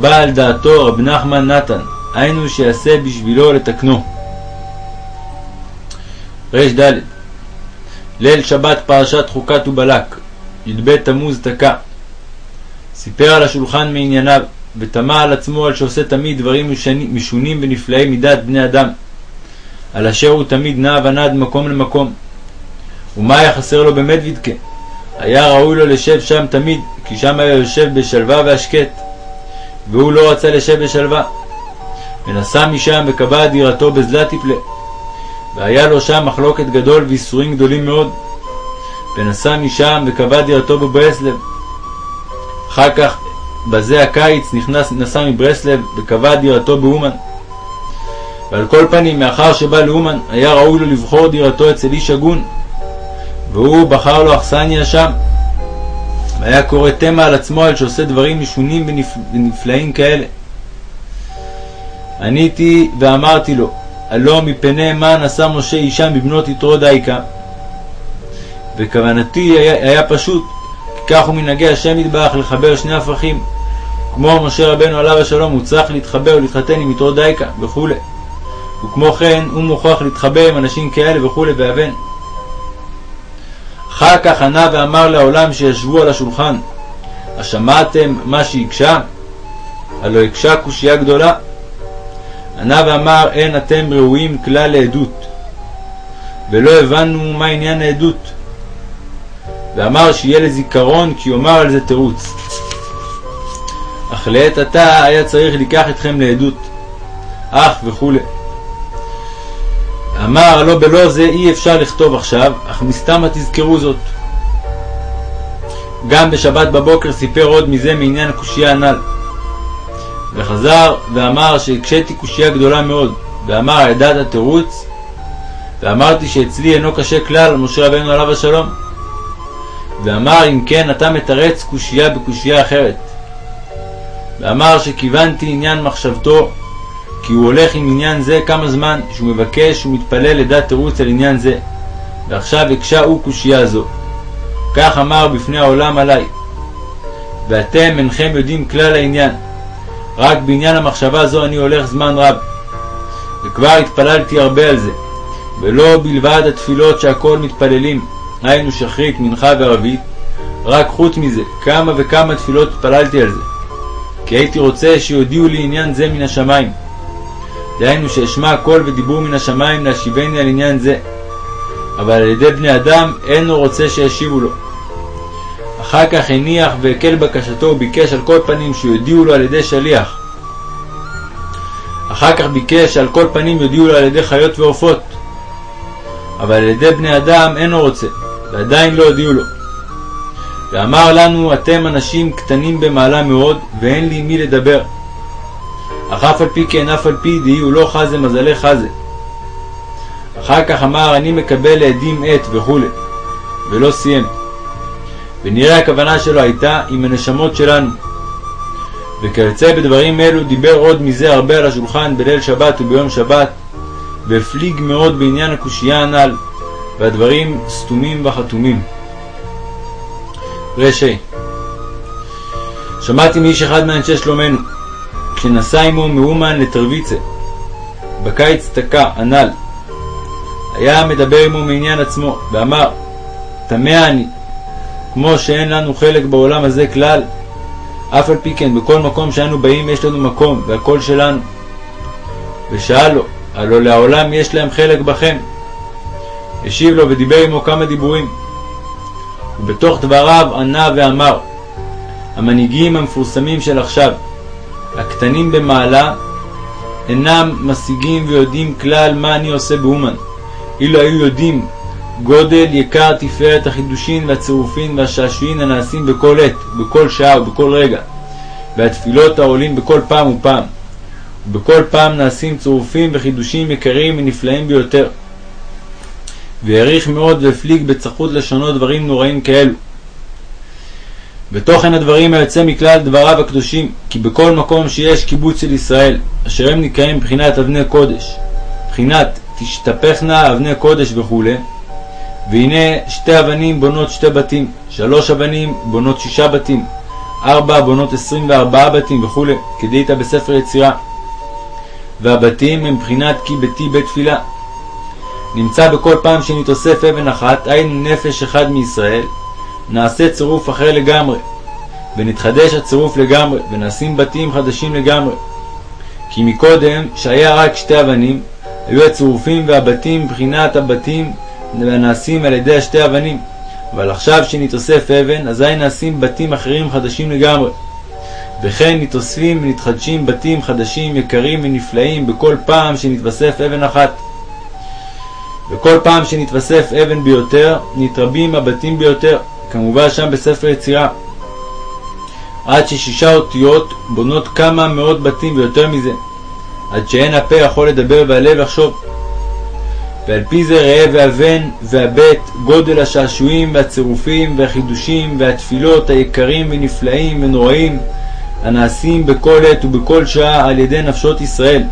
בא על דעתו רב נחמן נתן, היינו שיעשה בשבילו לתקנו. ר"ד ליל שבת פרשת חוקת ובלק, י"ב תמוז תקע. סיפר על השולחן מענייניו, ותמה על עצמו על שעושה תמיד דברים משונים ונפלאים מדעת בני אדם, על אשר הוא תמיד נע ונד מקום למקום. ומה היה חסר לו במדוידקה? היה ראוי לו לשב שם תמיד, כי שם היה יושב בשלווה והשקט. והוא לא רצה לשב בשלווה. ונסע משם וקבע דירתו בזלת יפלה. והיה לו שם מחלוקת גדול ואיסורים גדולים מאוד. ונסע משם וקבע דירתו בברסלב. אחר כך, בזה הקיץ, נכנס, נסע מברסלב וקבע דירתו באומן. ועל כל פנים, מאחר שבא לאומן, היה ראוי לו לבחור דירתו אצל איש הגון, והוא בחר לו אכסניה שם. והיה קורא תמה על עצמו על שעושה דברים משונים ונפלאים כאלה. עניתי ואמרתי לו, הלא מפני מה נשא משה אישה מבנות יתרו דייקה. וכוונתי היה, היה פשוט, כך הוא מנהגי השם יתברך לחבר שני הפכים. כמו משה רבנו עליו השלום הוא צריך להתחבר ולהתחתן עם יתרו דייקה וכו'. וכמו כן הוא מוכרח להתחבר עם אנשים כאלה וכו' ואבן. אחר כך ענה ואמר לעולם שישבו על השולחן, השמעתם מה שהקשה? הלא הקשה קושייה גדולה. ענה ואמר, אין אתם ראויים כלל לעדות. ולא הבנו מה עניין העדות. ואמר שיהיה לזיכרון כי יאמר על זה תירוץ. אך לעת עתה היה צריך לקח אתכם לעדות. אך וכולי. אמר לא בלא זה אי אפשר לכתוב עכשיו, אך מסתמה תזכרו זאת. גם בשבת בבוקר סיפר עוד מזה מעניין הקושייה הנ"ל. וחזר ואמר שהקשיתי קושייה גדולה מאוד, ואמר ידעת התירוץ? ואמרתי שאצלי אינו קשה כלל משה רבנו עליו השלום. ואמר אם כן אתה מתרץ קושייה בקושייה אחרת. ואמר שכיוונתי עניין מחשבתו כי הוא הולך עם עניין זה כמה זמן שהוא מבקש ומתפלל לדעת תירוץ על עניין זה, ועכשיו הקשה הוא קושייה זו. כך אמר בפני העולם עלי. ואתם אינכם יודעים כלל העניין, רק בעניין המחשבה זו אני הולך זמן רב. וכבר התפללתי הרבה על זה, ולא בלבד התפילות שהכל מתפללים, היינו שחרית, מנחה וערבית, רק חוץ מזה, כמה וכמה תפילות התפללתי על זה. כי הייתי רוצה שיודיעו לי עניין זה מן השמיים. דהיינו שאשמע קול ודיבור מן השמיים להשיבני על עניין זה. אבל על ידי בני אדם אינו רוצה שישיבו לו. אחר כך הניח והקל בקשתו וביקש על כל פנים שיודיעו לו על ידי שליח. אחר כך ביקש שעל כל פנים יודיעו לו על ידי חיות ועופות. אבל על ידי בני אדם אינו רוצה, ועדיין לא הודיעו לו. ואמר לנו, אתם אנשים קטנים במעלה מאוד, ואין לי מי לדבר. אך אף על פי כן, אף על פי דהי הוא לא חזה מזלי חזה. אחר כך אמר, אני מקבל לעדים עת וכו', ולא סיים. ונראה הכוונה שלו הייתה עם הנשמות שלנו. וכיוצא בדברים אלו דיבר עוד מזה הרבה על השולחן בליל שבת וביום שבת, והפליג מאוד בעניין הקושייה הנ"ל, והדברים סתומים וחתומים. ר"ה שמעתי מאיש אחד מאנשי שלומנו, כשנסע עמו מאומן לטרוויצה, בקיץ תקע, הנ"ל, היה מדבר עמו מעניין עצמו, ואמר, תמה אני, כמו שאין לנו חלק בעולם הזה כלל, אף על פי כן, בכל מקום שאנו באים יש לנו מקום, והכל שלנו. ושאל לו, הלא לעולם יש להם חלק בכם. השיב לו ודיבר עמו כמה דיבורים. ובתוך דבריו ענה ואמר, המנהיגים המפורסמים של עכשיו, הקטנים במעלה, אינם משיגים ויודעים כלל מה אני עושה באומן. אילו היו יודעים גודל יקר תפארת החידושין והצירופין והשעשועים הנעשים בכל עת, בכל שעה ובכל רגע, והתפילות העולים בכל פעם ופעם. ובכל פעם נעשים צירופים וחידושים יקרים ונפלאים ביותר. והעריך מאוד והפליג בצחות לשונו דברים נוראים כאלו. ותוכן הדברים היוצא מכלל דבריו הקדושים, כי בכל מקום שיש קיבוץ של ישראל, אשר הם נקראים מבחינת אבני קודש, מבחינת תשתפכנה אבני קודש וכו', והנה שתי אבנים בונות שתי בתים, שלוש אבנים בונות שישה בתים, ארבע בונות עשרים וארבעה בתים וכו', כדאיתא בספר יצירה. והבתים הם מבחינת כי ביתי בית תפילה. נמצא בכל פעם שנתאסף אבן אחת, היינו נפש אחד מישראל, נעשה צירוף אחר לגמרי, ונתחדש הצירוף לגמרי, ונעשים בתים חדשים לגמרי. כי מקודם, שהיה רק שתי אבנים, היו הצירופים והבתים מבחינת הבתים הנעשים על ידי השתי אבנים. אבל עכשיו שנתאסף אבן, אזי נעשים בתים אחרים חדשים לגמרי. וכן נתאספים ונתחדשים בתים חדשים יקרים ונפלאים בכל פעם שנתווסף אבן אחת. וכל פעם שנתווסף אבן ביותר, נתרבים הבתים ביותר, כמובן שם בספר יצירה. עד ששישה אותיות בונות כמה מאות בתים ויותר מזה, עד שאין הפה יכול לדבר והלב לחשוב. ועל פי זה ראה והבן והבט גודל השעשועים והצירופים והחידושים והתפילות היקרים ונפלאים ונוראים הנעשים בכל עת ובכל שעה על ידי נפשות ישראל,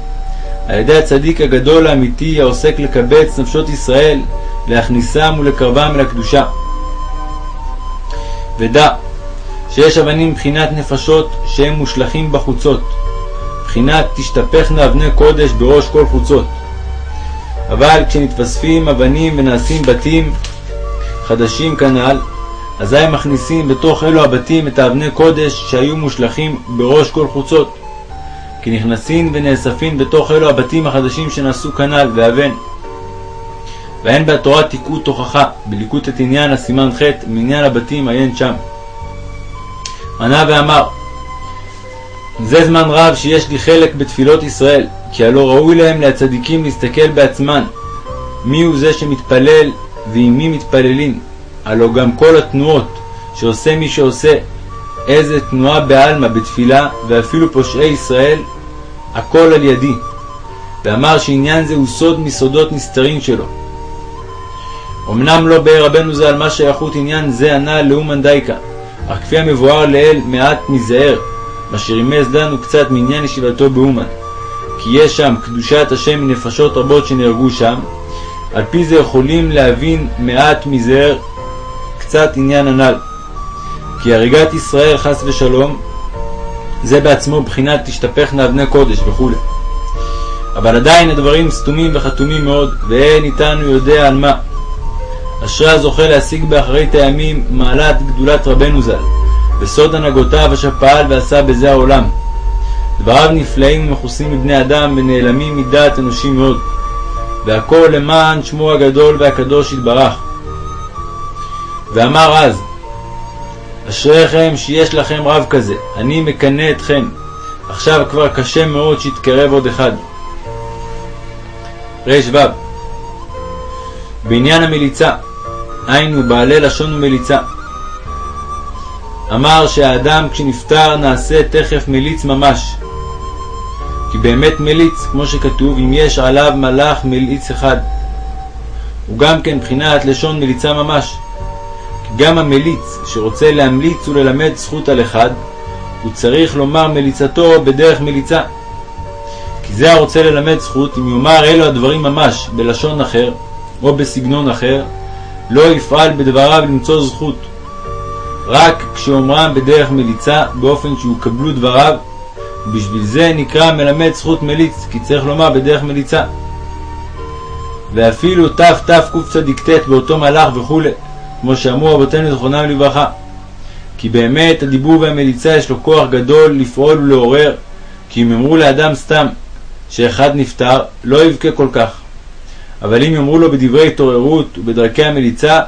על ידי הצדיק הגדול האמיתי העוסק לקבץ נפשות ישראל, להכניסם ולקרבם אל הקדושה. ודע שיש אבנים מבחינת נפשות שהם מושלכים בחוצות, מבחינת תשתפכנה אבני קודש בראש כל חוצות. אבל כשנתווספים אבנים ונעשים בתים חדשים כנ"ל, אזי מכניסים בתוך אלו הבתים את האבני קודש שהיו מושלכים בראש כל חוצות. כי נכנסים ונאספים בתוך אלו הבתים החדשים שנעשו כנ"ל, ואבן. ואין בתורה תיקות תוכחה, בליקוט את עניין הסימן ח' מעניין הבתים עיין שם. ענה ואמר, זה זמן רב שיש לי חלק בתפילות ישראל, כי הלא ראוי להם להצדיקים להסתכל בעצמן, מי הוא זה שמתפלל ועם מי מתפללים, הלא גם כל התנועות שעושה מי שעושה, איזה תנועה בעלמא בתפילה, ואפילו פושעי ישראל, הכל על ידי. ואמר שעניין זה הוא סוד מסודות נסתרים שלו. אמנם לא באר רבנו זה על מה שייכות עניין זה ענה לאומן דייקה, אך כפי המבואר לעיל מעט מזער, מה שרימז לנו קצת מעניין ישיבתו באומן. כי יש שם קדושת השם מנפשות רבות שנהרגו שם, על פי זה יכולים להבין מעט מזהר קצת עניין הנ"ל. כי הריגת ישראל חס ושלום זה בעצמו בחינת תשתפכנה אבני קודש וכו'. אבל עדיין הדברים סתומים וחתומים מאוד, ואין איתנו יודע על מה. אשרי הזוכה להשיג באחרית הימים מעלת גדולת רבנו ז"ל, וסוד הנהגותיו אשר פעל ועשה בזה העולם. דבריו נפלאים ומכוסים מבני אדם ונעלמים מדעת אנושי מאוד, והכל למען שמו הגדול והקדוש יתברך. ואמר אז, אשריכם שיש לכם רב כזה, אני מקנא אתכם. עכשיו כבר קשה מאוד שיתקרב עוד אחד. רו בעניין המליצה, היינו בעלי לשון ומליצה. אמר שהאדם כשנפטר נעשה תכף מליץ ממש. כי באמת מליץ, כמו שכתוב, אם יש עליו מלאך מליץ אחד. הוא גם כן בחינת לשון מליצה ממש. כי גם המליץ, שרוצה להמליץ וללמד זכות על אחד, הוא צריך לומר מליצתו בדרך מליצה. כי זה הרוצה ללמד זכות, אם יאמר אלו הדברים ממש בלשון אחר, או בסגנון אחר, לא יפעל בדבריו למצוא זכות. רק כשאומרם בדרך מליצה, באופן שיוקבלו דבריו, ובשביל זה נקרא מלמד זכות מליץ, כי צריך לומר בדרך מליצה. ואפילו תתקצ"ט באותו מלאך וכו', כמו שאמרו רבותינו זכרונם לברכה. כי באמת הדיבור והמליצה יש לו כוח גדול לפעול ולעורר, כי אם אמרו לאדם סתם שאחד נפטר, לא יבכה כל כך. אבל אם יאמרו לו בדברי התעוררות ובדרכי המליצה,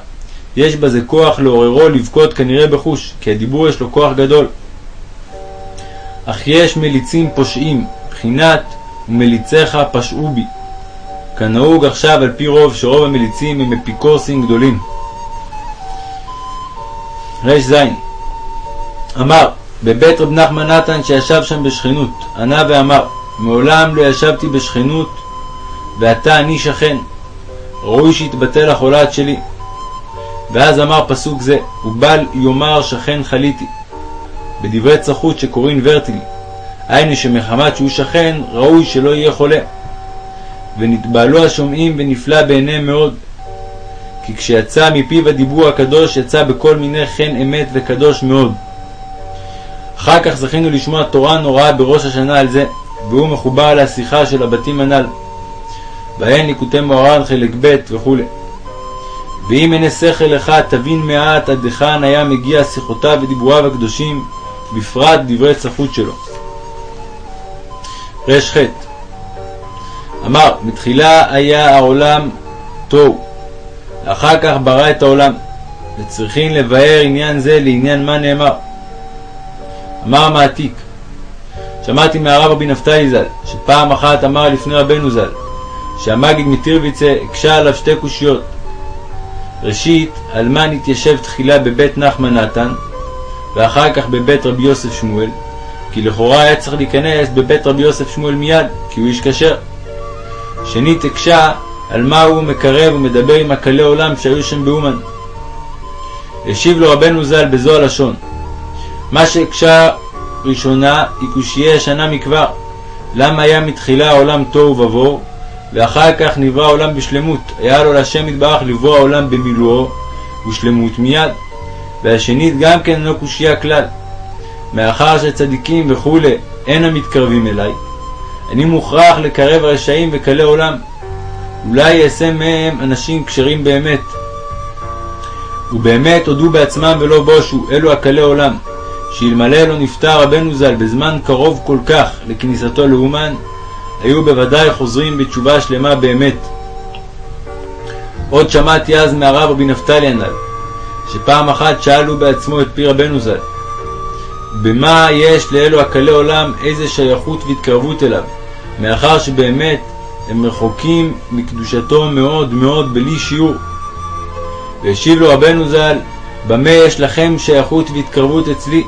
יש בזה כוח לעוררו לבכות כנראה בחוש, כי הדיבור יש לו כוח גדול. אך יש מליצים פושעים, בחינת ומליציך פשעו בי. כנהוג עכשיו על פי רוב שרוב המליצים הם אפיקורסים גדולים. רז אמר בבית רב נחמן נתן שישב שם בשכנות, ענה ואמר מעולם לא ישבתי בשכנות ואתה אני שכן, ראוי שיתבטל החולת שלי. ואז אמר פסוק זה, ובל יאמר שכן חליתי. בדברי צחות שקוראים ורטיל, היינו שמחמת שהוא שכן, ראוי שלא יהיה חולה. ונתבהלו השומעים ונפלא בעיניהם מאוד. כי כשיצא מפיו הדיבור הקדוש, יצא בכל מיני חן אמת וקדוש מאוד. אחר כך זכינו לשמוע תורה נוראה בראש השנה על זה, והוא מחובר לשיחה של הבתים הנ"ל. בהן ליקוטי מוהר"ן חלק ב' וכו'. ואם אין שכל אחד תבין מעט עד היכן היה מגיע שיחותיו ודיבוריו הקדושים, בפרט דברי צפות שלו. ר"ח אמר, מתחילה היה העולם תוהו, אחר כך ברא את העולם, וצריכים לבאר עניין זה לעניין מה נאמר. אמר המעתיק, שמעתי מהרב רבי נפתלי ז"ל, שפעם אחת אמר לפני רבנו ז"ל, שהמגיד מטירביצה הקשה עליו שתי קושיות. ראשית, על מה נתיישב תחילה בבית נחמן נתן, ואחר כך בבית רבי יוסף שמואל, כי לכאורה היה צריך להיכנס בבית רבי יוסף שמואל מיד, כי הוא איש כשר. שנית, הקשה על מה הוא מקרב ומדבר עם הקלי עולם שהיו שם באומן. השיב לו רבנו ז"ל בזו הלשון: מה שהקשה ראשונה היא קושייה ישנה מכבר. למה היה מתחילה העולם תוהו ובוהו, ואחר כך נברא העולם בשלמות. היה לו להשם יתברך לברוא העולם במילואו ושלמות מיד. והשנית גם כן אינו קושייה כלל. מאחר שצדיקים וכולי אין המתקרבים אליי, אני מוכרח לקרב רשעים וקלי עולם. אולי אעשה מהם אנשים כשרים באמת. ובאמת הודו בעצמם ולא בושו, אלו הקלי עולם. שאלמלא לא נפטר רבנו ז"ל בזמן קרוב כל כך לכניסתו לאומן, היו בוודאי חוזרים בתשובה שלמה באמת. עוד שמעתי אז מהרב רבי נפתלי הנ"ל, שפעם אחת שאלו בעצמו את פי רבנו ז"ל, במה יש לאלו הקלי עולם איזה שייכות והתקרבות אליו, מאחר שבאמת הם רחוקים מקדושתו מאוד מאוד בלי שיעור. והשיב לו רבנו ז"ל, במה יש לכם שייכות והתקרבות אצלי?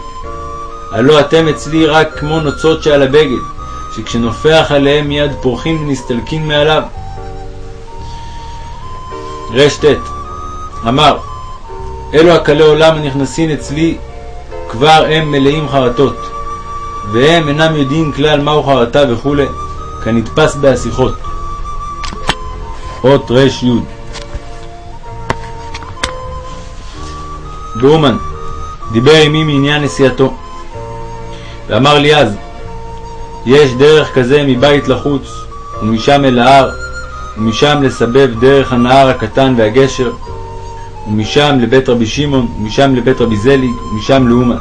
הלא אתם אצלי רק כמו נוצות שעל הבגד, שכשנופח עליהם מיד פורחים ונסתלקים מעליו. רט אמר אלו הקלי עולם הנכנסים אצלי כבר הם מלאים חרטות, והם אינם יודעים כלל מהו חרטה וכו', כנתפס בהשיחות. אות רי באומן דיבר עמי מעניין נסיעתו ואמר לי אז יש דרך כזה מבית לחוץ ומשם אל ההר ומשם לסבב דרך הנהר הקטן והגשר ומשם לבית רבי שמעון ומשם לבית רבי זליג ומשם לאומן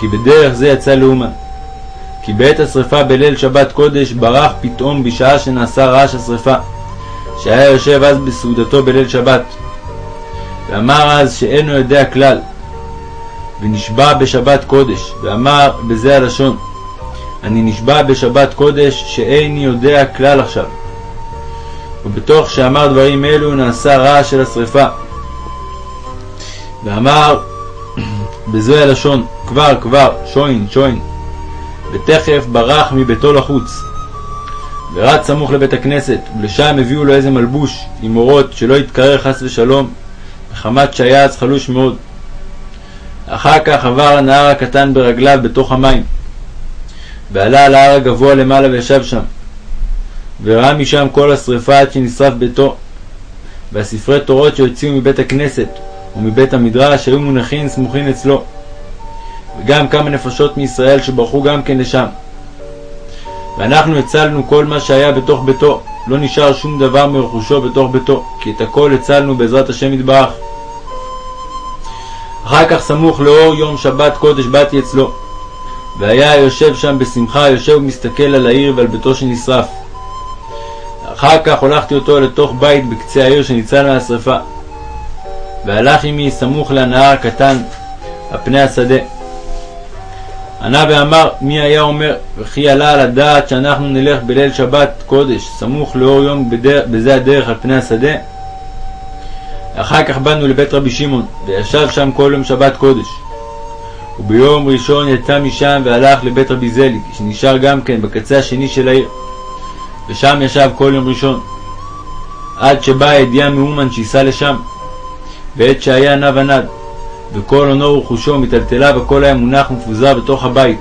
כי בדרך זה יצא לאומן כי בעת השרפה בליל שבת קודש ברח פתאום בשעה שנעשה רעש השרפה שהיה יושב אז בסעודתו בליל שבת. ואמר אז שאינו יודע כלל ונשבע בשבת קודש ואמר בזה הלשון אני נשבע בשבת קודש שאיני יודע כלל עכשיו. ובתוך שאמר דברים אלו נעשה רעש של השרפה ואמר בזה הלשון כבר כבר שוין שוין ותכף ברח מביתו לחוץ. ורץ סמוך לבית הכנסת ולשם הביאו לו איזה מלבוש עם אורות שלא יתקרר חס ושלום מחמת שהיה אז חלוש מאוד. אחר כך עבר הנהר הקטן ברגליו בתוך המים ועלה על ההר הגבוה למעלה וישב שם. וראה משם כל השרפה עד שנשרף ביתו. והספרי תורות שהוציאו מבית הכנסת ומבית המדרש היו מונחים סמוכים אצלו. וגם כמה נפשות מישראל שברחו גם כן לשם. ואנחנו הצלנו כל מה שהיה בתוך ביתו, לא נשאר שום דבר מרכושו בתוך ביתו, כי את הכל הצלנו בעזרת השם יתברך. אחר כך סמוך לאור יום שבת קודש באתי אצלו, והיה יושב שם בשמחה, יושב ומסתכל על העיר ועל ביתו שנשרף. אחר כך הולכתי אותו לתוך בית בקצה העיר שניצל מהשרפה. והלך עמי סמוך לנהר הקטן, על פני השדה. ענה ואמר, מי היה אומר, וכי עלה על הדעת שאנחנו נלך בליל שבת קודש, סמוך לאור יום בדר, בזה הדרך על פני השדה? אחר כך באנו לבית רבי שמעון, וישב שם כל יום שבת קודש. וביום ראשון יצא משם והלך לבית רבי זליג, שנשאר גם כן בקצה השני של העיר. ושם ישב כל יום ראשון. עד שבאה הידיעה מאומן שייסע לשם. בעת שהיה נע ונד. וכל הונו ורכושו מטלטלה וכל היה מונח ומפוזר בתוך הבית.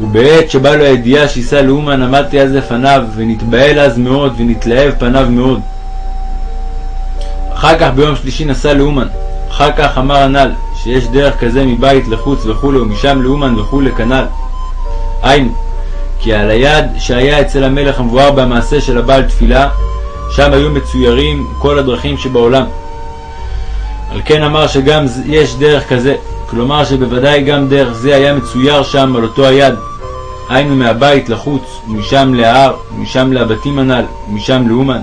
ובעת שבא לו הידיעה שייסע לאומן עמדתי אז לפניו, ונתבהל אז מאוד, ונתלהב פניו מאוד. אחר כך ביום שלישי נסע לאומן. אחר כך אמר הנ"ל, שיש דרך כזה מבית לחוץ וכולי, ומשם לאומן וכולי כנ"ל. היינו, כי על היד שהיה אצל המלך המבואר במעשה של הבעל תפילה, שם היו מצוירים כל הדרכים שבעולם. על כן אמר שגם יש דרך כזה, כלומר שבוודאי גם דרך זה היה מצויר שם על אותו היד, היינו מהבית לחוץ, ומשם להר, ומשם לבתים הנ"ל, ומשם לאומן.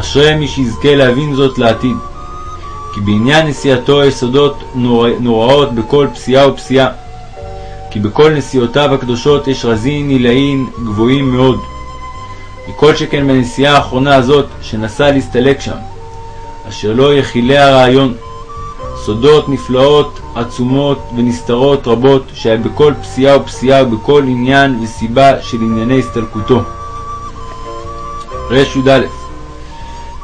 אשרי מי שיזכה להבין זאת לעתיד. כי בעניין נסיעתו יסודות נורא, נוראות בכל פסיעה ופסיעה. כי בכל נסיעותיו הקדושות יש רזין עילאין גבוהים מאוד. מכל שכן בנסיעה האחרונה הזאת, שנסע להסתלק שם. אשר לא יכילה הרעיון. סודות נפלאות, עצומות ונסתרות רבות, שהיה בכל פסיעה ופסיעה ובכל עניין וסיבה של ענייני הסתלקותו. רי"א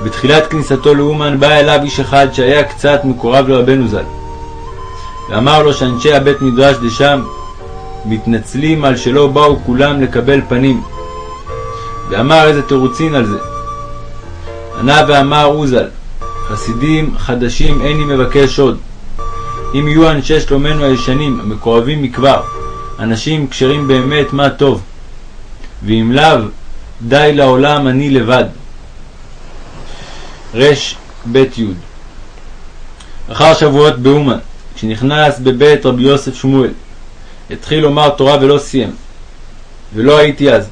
בתחילת כניסתו לאומן בא אליו איש אחד שהיה קצת מקורב לרבנו ז"ל, ואמר לו שאנשי הבית מדרש דשם מתנצלים על שלא באו כולם לקבל פנים, ואמר איזה תירוצין על זה. ענה ואמר עוזל, חסידים חדשים איני מבקש עוד. אם יהיו אנשי שלומנו הישנים, המקורבים מכבר, אנשים כשרים באמת, מה טוב. ואם לאו, די לעולם אני לבד. רב י אחר שבועות באומן, כשנכנס בבית רבי יוסף שמואל, התחיל לומר תורה ולא סיים, ולא הייתי אז.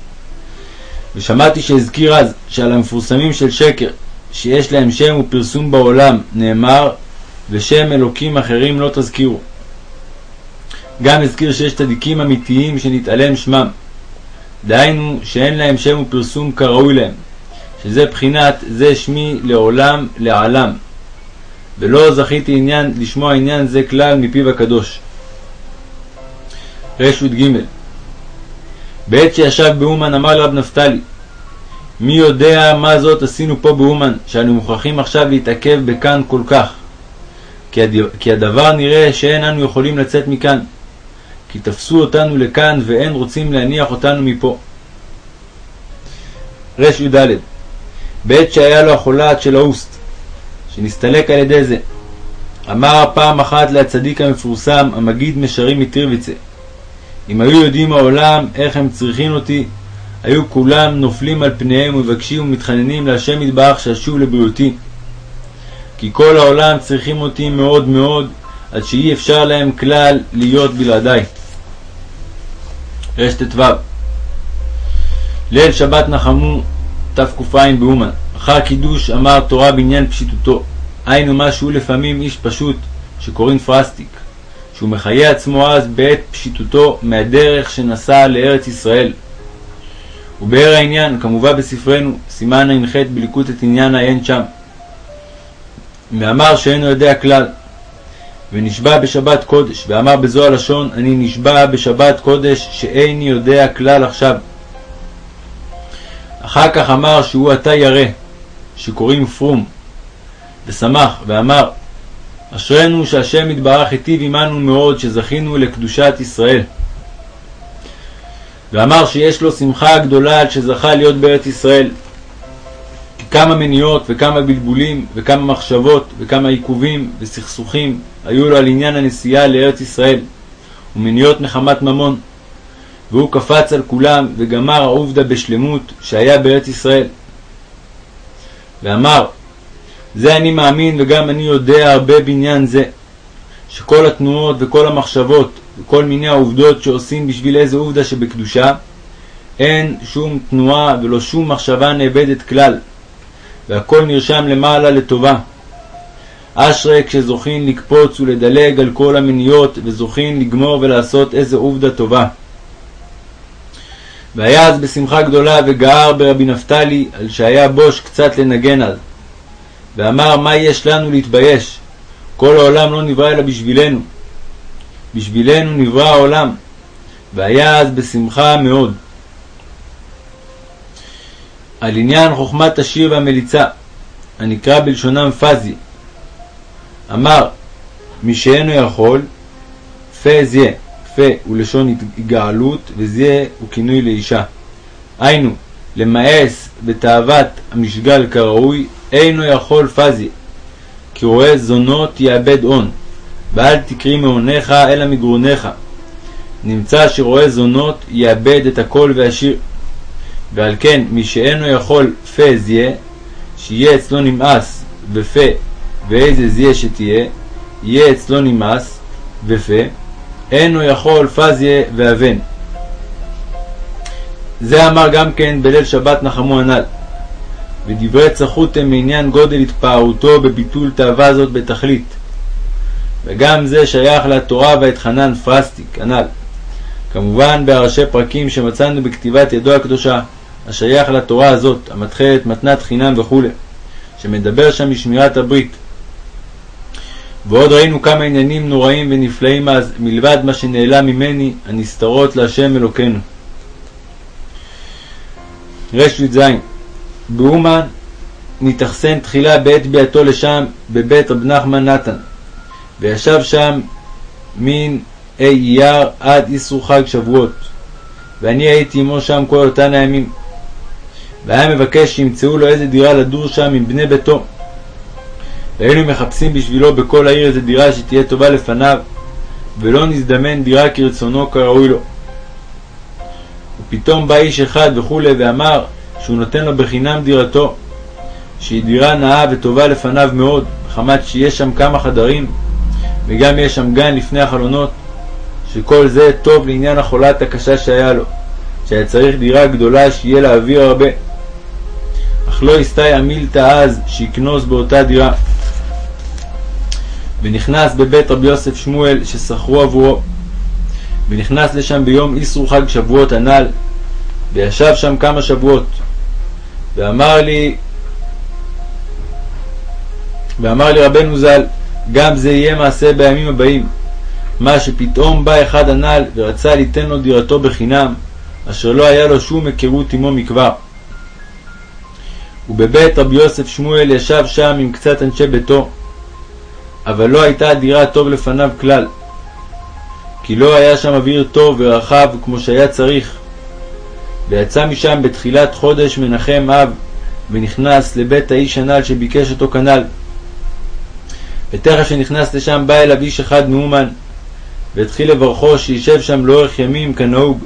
ושמעתי שהזכיר אז שעל המפורסמים של שקר, שיש להם שם ופרסום בעולם, נאמר, ושם אלוקים אחרים לא תזכירו. גם הזכיר שיש צדיקים אמיתיים שנתעלם שמם, דהיינו שאין להם שם ופרסום כראוי להם, שזה בחינת זה שמי לעולם לעלם, ולא זכיתי עניין לשמוע עניין זה כלל מפיו הקדוש. רי"ג בעת שישב באומן אמר לרב נפתלי מי יודע מה זאת עשינו פה באומן, שאנו מוכרחים עכשיו להתעכב בכאן כל כך. כי, הד... כי הדבר נראה שאין אנו יכולים לצאת מכאן. כי כי תפסו אותנו לכאן ואין רוצים להניח אותנו מפה. רי"ד בעת שהיה לו החולת של האוסט, שנסתלק על ידי זה, אמר פעם אחת לצדיק המפורסם, המגיד משרים מטירוויצה, אם היו יודעים העולם איך הם צריכים אותי, היו כולם נופלים על פניהם ומבקשים ומתחננים להשם יתברך שאשוב לבריאותי. כי כל העולם צריכים אותי מאוד מאוד, עד שאי אפשר להם כלל להיות בלעדיי. רט"ו ליל שבת נחמו תק"ע באומן אחר קידוש אמר תורה בעניין פשיטותו היינו מה שהוא לפעמים איש פשוט שקוראים פרסטיק שהוא מחיה עצמו אז בעת פשיטותו מהדרך שנסע לארץ ישראל. ובאר העניין, כמובן בספרנו, סימן ע"ח בליקוט את עניין העין שם. ואמר שאינו יודע כלל. ונשבע בשבת קודש, ואמר בזו הלשון, אני נשבע בשבת קודש שאיני יודע כלל עכשיו. אחר כך אמר שהוא עתה ירא, שקוראים פרום, ושמח, ואמר, אשרינו שהשם יתברך היטיב עמנו מאוד, שזכינו לקדושת ישראל. ואמר שיש לו שמחה גדולה על שזכה להיות בארץ ישראל. כי כמה מניעות וכמה בלבולים וכמה מחשבות וכמה עיכובים וסכסוכים היו לו על עניין הנסיעה לארץ ישראל, ומניעות מחמת ממון. והוא קפץ על כולם וגמר העובדה בשלמות שהיה בארץ ישראל. ואמר, זה אני מאמין וגם אני יודע הרבה בעניין זה, שכל התנועות וכל המחשבות וכל מיני העובדות שעושים בשביל איזה עובדה שבקדושה, אין שום תנועה ולא שום מחשבה נאבדת כלל, והכל נרשם למעלה לטובה. אשרי כשזוכין לקפוץ ולדלג על כל המניות, וזוכין לגמור ולעשות איזה עובדה טובה. והיה אז בשמחה גדולה וגער ברבי נפתלי על שהיה בוש קצת לנגן אז. ואמר מה יש לנו להתבייש? כל העולם לא נברא אלא בשבילנו. בשבילנו נברא העולם. והיה אז בשמחה מאוד. על עניין חוכמת השיר והמליצה, הנקרא בלשונם פזי, אמר מי שאינו יכול, פה זיה, פה הוא לשון התגעלות וזיה הוא כינוי לאישה. היינו, למאס בתאוות המשגל כראוי, אינו יכול פזי, כי רואה זונות יאבד הון, ואל תקרי מעונך אלא מגרונך. נמצא שרואה זונות יאבד את הכל והשיר. ועל כן מי שאינו יכול פה זיה, שיהיה אצלו נמאס ופה ואיזה זיה שתהיה, יהיה אצלו נמאס ופה, אינו יכול פזיה ואבן. זה אמר גם כן בליל שבת נחמו הנ"ל. ודברי צחות הם מעניין גודל התפארותו בביטול תאווה זאת בתכלית. וגם זה שייך לתורה ואתחנן פרסטיק, הנ"ל. כמובן בהראשי פרקים שמצאנו בכתיבת ידו הקדושה, השייך לתורה הזאת, המתחלת מתנת חינם וכו', שמדבר שם משמירת הברית. ועוד ראינו כמה עניינים נוראים ונפלאים אז, מלבד מה שנעלם ממני, הנסתרות להשם אלוקינו. רי"ז באומן נתאכסן תחילה בעת ביאתו לשם בבית רב נחמן נתן, וישב שם מן אי אייר עד איסרו חג שבועות, ואני הייתי עמו שם כל אותן הימים. והיה מבקש שימצאו לו איזה דירה לדור שם עם בני ביתו. והיינו מחפשים בשבילו בכל העיר איזה דירה שתהיה טובה לפניו, ולא נזדמן דירה כרצונו כראוי לו. ופתאום בא איש אחד וכולי ואמר שהוא נותן לו בחינם דירתו, שהיא דירה נאה וטובה לפניו מאוד, מחמת שיש שם כמה חדרים, וגם יש שם גן לפני החלונות, שכל זה טוב לעניין החולת הקשה שהיה לו, שהיה צריך דירה גדולה שיהיה לה אוויר הרבה. אך לא הסתאי המילתא אז שיקנוס באותה דירה. ונכנס בבית רבי יוסף שמואל ששכרו עבורו. ונכנס לשם ביום איסרו חג שבועות הנ"ל, וישב שם כמה שבועות. ואמר לי, ואמר לי רבנו ז"ל, גם זה יהיה מעשה בימים הבאים, מה שפתאום בא אחד הנ"ל ורצה ליתן לו דירתו בחינם, אשר לא היה לו שום היכרות עמו מכבר. ובבית רבי יוסף שמואל ישב שם עם קצת אנשי ביתו, אבל לא הייתה הדירה טוב לפניו כלל. כי לא היה שם אוויר טוב ורחב כמו שהיה צריך. ויצא משם בתחילת חודש מנחם אב, ונכנס לבית האיש הנ"ל שביקש אותו כנ"ל. ותכף שנכנס לשם בא אליו איש אחד מאומן, והתחיל לברכו שישב שם לאורך ימים כנהוג.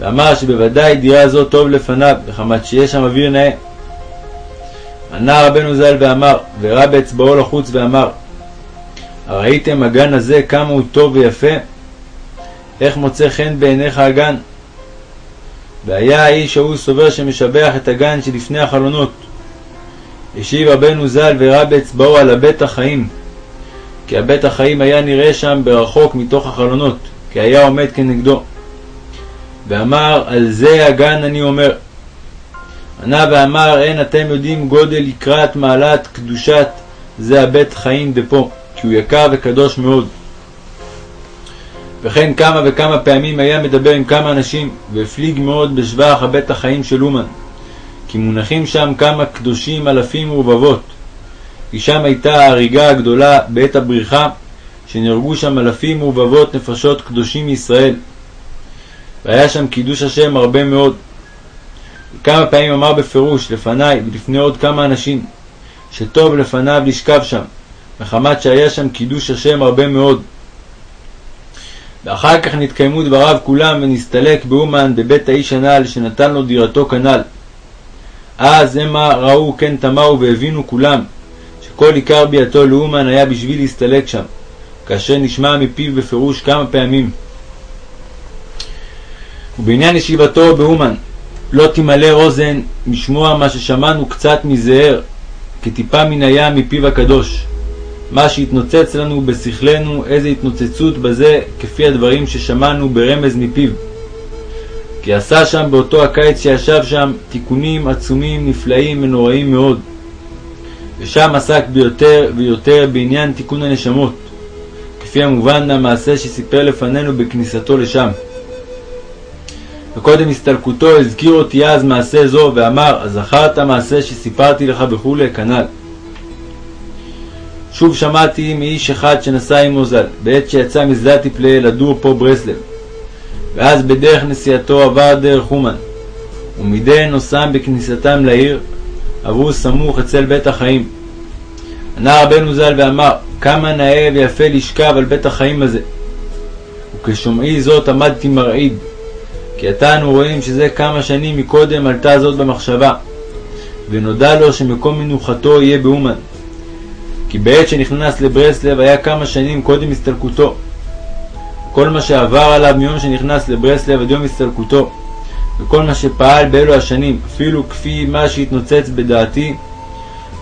ואמר שבוודאי דירה זו טוב לפניו, מחמת שיש שם אוויר נאה. ענה רבנו ז"ל ואמר, והראה באצבעו לחוץ ואמר, הראיתם הגן הזה כמה הוא טוב ויפה? איך מוצא חן בעיניך הגן? והיה האיש ההוא סובר שמשבח את הגן שלפני החלונות. השיב רבנו ז"ל והראה באצבעו על הבית החיים, כי הבית החיים היה נראה שם ברחוק מתוך החלונות, כי היה עומד כנגדו. ואמר, על זה הגן אני אומר. ענה ואמר, אין אתם יודעים גודל לקראת מעלת קדושת זה הבית חיים דפו, כי הוא יקר וקדוש מאוד. וכן כמה וכמה פעמים היה מדבר עם כמה אנשים, והפליג מאוד בשבח הבית החיים של אומן. כי מונחים שם כמה קדושים אלפים ורבבות. כי שם הייתה ההריגה הגדולה בעת הבריחה, שנהרגו שם אלפים ורבבות נפשות קדושים מישראל. והיה שם קידוש השם הרבה מאוד. כמה פעמים אמר בפירוש לפניי ולפני עוד כמה אנשים, שטוב לפניו לשכב שם, מחמת שהיה שם קידוש השם הרבה מאוד. ואחר כך נתקיימו דבריו כולם ונסתלק באומן בבית האיש הנ"ל שנתן לו דירתו כנ"ל. אז המה ראו כן תמהו והבינו כולם שכל עיקר ביאתו לאומן היה בשביל להסתלק שם, כאשר נשמע מפיו בפירוש כמה פעמים. ובעניין ישיבתו באומן, לא תמלא אוזן משמוע מה ששמענו קצת מזער, כטיפה מן הים מפיו הקדוש. מה שהתנוצץ לנו בשכלנו, איזה התנוצצות בזה, כפי הדברים ששמענו ברמז מפיו. כי עשה שם באותו הקיץ שישב שם תיקונים עצומים, נפלאים ונוראים מאוד. ושם עסק ביותר ויותר בעניין תיקון הנשמות, כפי המובן מהמעשה שסיפר לפנינו בכניסתו לשם. וקודם הסתלקותו הזכיר אותי אז מעשה זו, ואמר, הזכרת מעשה שסיפרתי לך וכולי, כנ"ל. שוב שמעתי מאיש אחד שנסע עם מוזל, בעת שיצא משדה טיפלה לדור פה ברסלב. ואז בדרך נסיעתו עבר דרך אומן, ומדי נוסעם בכניסתם לעיר, עברו סמוך אצל בית החיים. ענה רבנו ז"ל ואמר, כמה נאה ויפה לשכב על בית החיים הזה. וכשומעי זאת עמדתי מרעיד, כי עתה אנו רואים שזה כמה שנים מקודם עלתה זאת במחשבה, ונודע לו שמקום מנוחתו יהיה באומן. כי בעת שנכנס לברסלב היה כמה שנים קודם הסתלקותו. כל מה שעבר עליו מיום שנכנס לברסלב עד יום הסתלקותו, וכל מה שפעל באלו השנים, אפילו כפי מה שהתנוצץ בדעתי,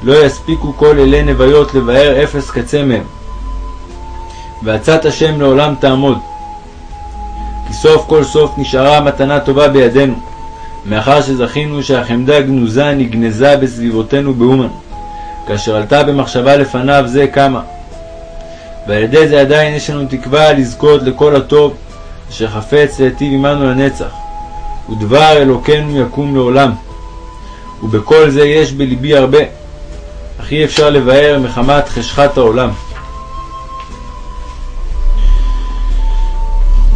לא יספיקו כל אלה נוויות לבאר אפס קצה מהם. ועצת השם לעולם תעמוד. כי סוף כל סוף נשארה מתנה טובה בידינו, מאחר שזכינו שהחמדה הגנוזה נגנזה בסביבותינו באומן. כאשר עלתה במחשבה לפניו זה כמה. ועל ידי זה עדיין יש לנו תקווה לזכות לכל הטוב אשר חפץ להיטיב עמנו לנצח, ודבר אלוקינו יקום לעולם. ובכל זה יש בלבי הרבה, אך אי אפשר לבאר מחמת חשכת העולם.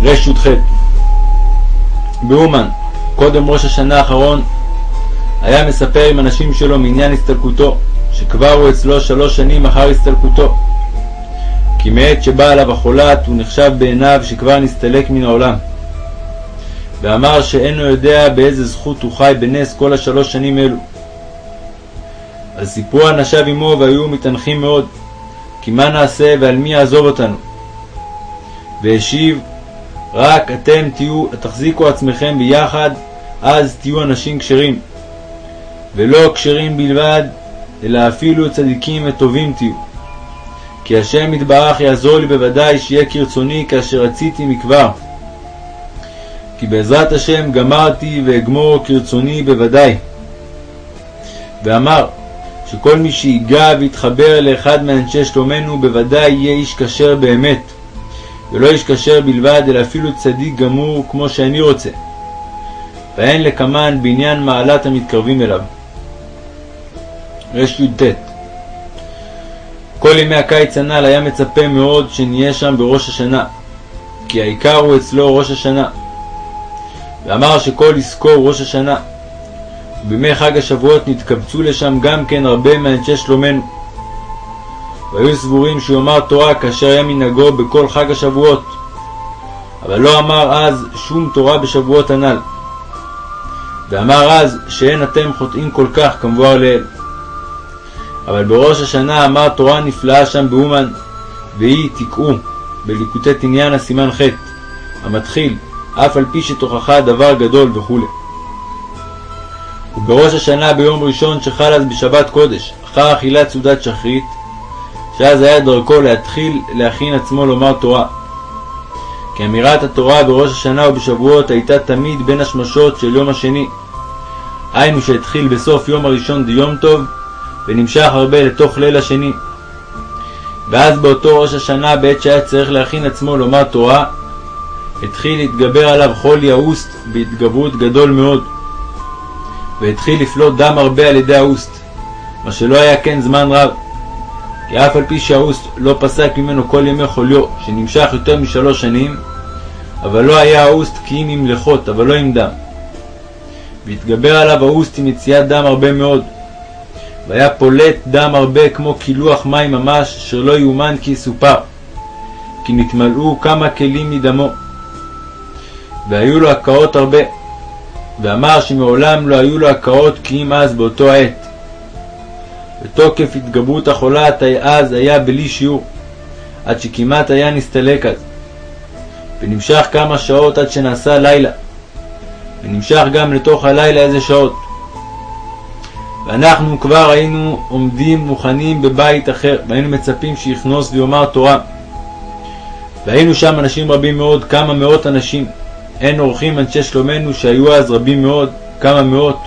ר"ח באומן, קודם ראש השנה האחרון, היה מספר עם אנשים שלו מעניין הסתלקותו, שכבר הוא אצלו שלוש שנים אחר הסתלקותו. כי מעת שבא עליו החולת הוא נחשב בעיניו שכבר נסתלק מן העולם. ואמר שאינו יודע באיזה זכות הוא חי בנס כל השלוש שנים אלו. אז סיפרו אנשיו עמו והיו מתענחים מאוד, כי מה נעשה ועל מי יעזוב אותנו? והשיב, רק אתם תהיו, תחזיקו עצמכם ביחד, אז תהיו אנשים כשרים. ולא כשרים בלבד, אלא אפילו צדיקים וטובים תהיו. כי השם יתברך יעזור לי בוודאי שיהיה כרצוני כאשר רציתי מכבר. כי בעזרת השם גמרתי ואגמור כרצוני בוודאי. ואמר שכל מי שיגע ויתחבר לאחד מאנשי שלומנו בוודאי יהיה איש כשר באמת, ולא איש כשר בלבד אלא אפילו צדיק גמור כמו שאני רוצה. ואין לקמן בעניין מעלת המתקרבים אליו. רי"ט כל ימי הקיץ הנ"ל היה מצפה מאוד שנהיה שם בראש השנה, כי העיקר הוא אצלו ראש השנה. ואמר שכל יזכור ראש השנה. ובימי חג השבועות נתקבצו לשם גם כן הרבה מאנשי שלומנו. והיו סבורים שהוא יאמר תורה כאשר היה מנהגו בכל חג השבועות. אבל לא אמר אז שום תורה בשבועות הנ"ל. ואמר אז שאין אתם חוטאים כל כך כמבואר לעיל. אבל בראש השנה אמר תורה נפלאה שם באומן, והיא תקעו בליקוטי תניאנה סימן ח', המתחיל, אף על פי שתוכחה דבר גדול וכו'. ובראש השנה ביום ראשון שחל אז בשבת קודש, אחר אכילת סעודת שחרית, שאז היה דרכו להתחיל להכין עצמו לומר תורה. כי אמירת התורה בראש השנה ובשבועות הייתה תמיד בין השמשות של יום השני. היינו שהתחיל בסוף יום הראשון דיום טוב, ונמשך הרבה לתוך ליל השני. ואז באותו ראש השנה, בעת שהיה צריך להכין עצמו לומר תורה, התחיל להתגבר עליו חול יאוסט בהתגברות גדול מאוד. והתחיל לפלוט דם הרבה על ידי האוסט, מה שלא היה כן זמן רב. כי אף על פי שההוסט לא פסק ממנו כל ימי חוליו, שנמשך יותר משלוש שנים, אבל לא היה ההוסט כי אם עם לחות, אבל לא עם דם. והתגבר עליו ההוסט עם יציאת דם הרבה מאוד. והיה פולט דם הרבה כמו קילוח מים ממש, אשר לא יאומן כי יסופר. כי נתמלאו כמה כלים מדמו. והיו לו הקאות הרבה. ואמר שמעולם לא היו לו הקאות כי אם אז באותו העת. ותוקף התגברות החולת אז היה בלי שיעור, עד שכמעט היה נסתלק אז. ונמשך כמה שעות עד שנעשה לילה. ונמשך גם לתוך הלילה איזה שעות. ואנחנו כבר היינו עומדים מוכנים בבית אחר, והיינו מצפים שיכנוס ויאמר תורה. והיינו שם אנשים רבים מאוד, כמה מאות אנשים. אין אורחים אנשי שלומנו שהיו אז רבים מאוד, כמה מאות,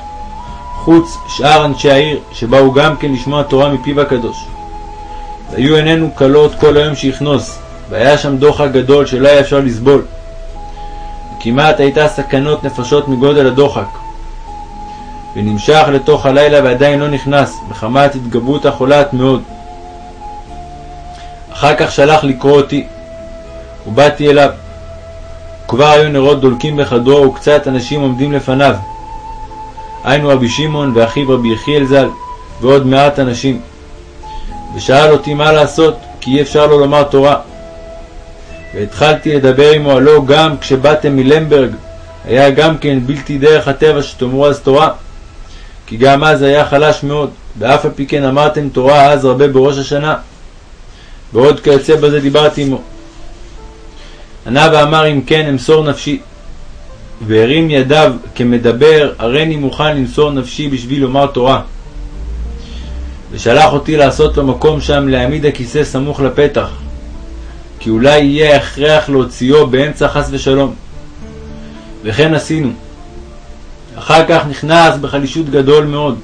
חוץ שאר אנשי העיר, שבאו גם כן לשמוע תורה מפיו הקדוש. והיו עינינו כלות כל היום שיכנוס, והיה שם דוחק גדול שלא היה אפשר לסבול. כמעט הייתה סכנות נפשות מגודל הדוחק. ונמשך לתוך הלילה ועדיין לא נכנס, מחמת התגברות החולת מאוד. אחר כך שלח לקרוא אותי, ובאתי אליו. כבר היו נרות דולקים בחדרו וקצת אנשים עומדים לפניו. היינו רבי שמעון ואחיו רבי יחיאל ז"ל, ועוד מעט אנשים. ושאל אותי מה לעשות, כי אי אפשר לו לומר תורה. והתחלתי לדבר עמו הלא גם כשבאתם מלמברג, היה גם כן בלתי דרך הטבע שתאמרו אז תורה. כי גם אז היה חלש מאוד, ואף על פי כן אמרתם תורה אז הרבה בראש השנה. ועוד כיוצא בזה דיברתי עמו. ענה ואמר אם כן אמסור נפשי. והרים ידיו כמדבר, הריני מוכן למסור נפשי בשביל לומר תורה. ושלח אותי לעשות לו מקום שם להעמיד הכיסא סמוך לפתח, כי אולי יהיה הכרח להוציאו באמצע חס ושלום. וכן עשינו. אחר כך נכנס בחלישות גדול מאוד.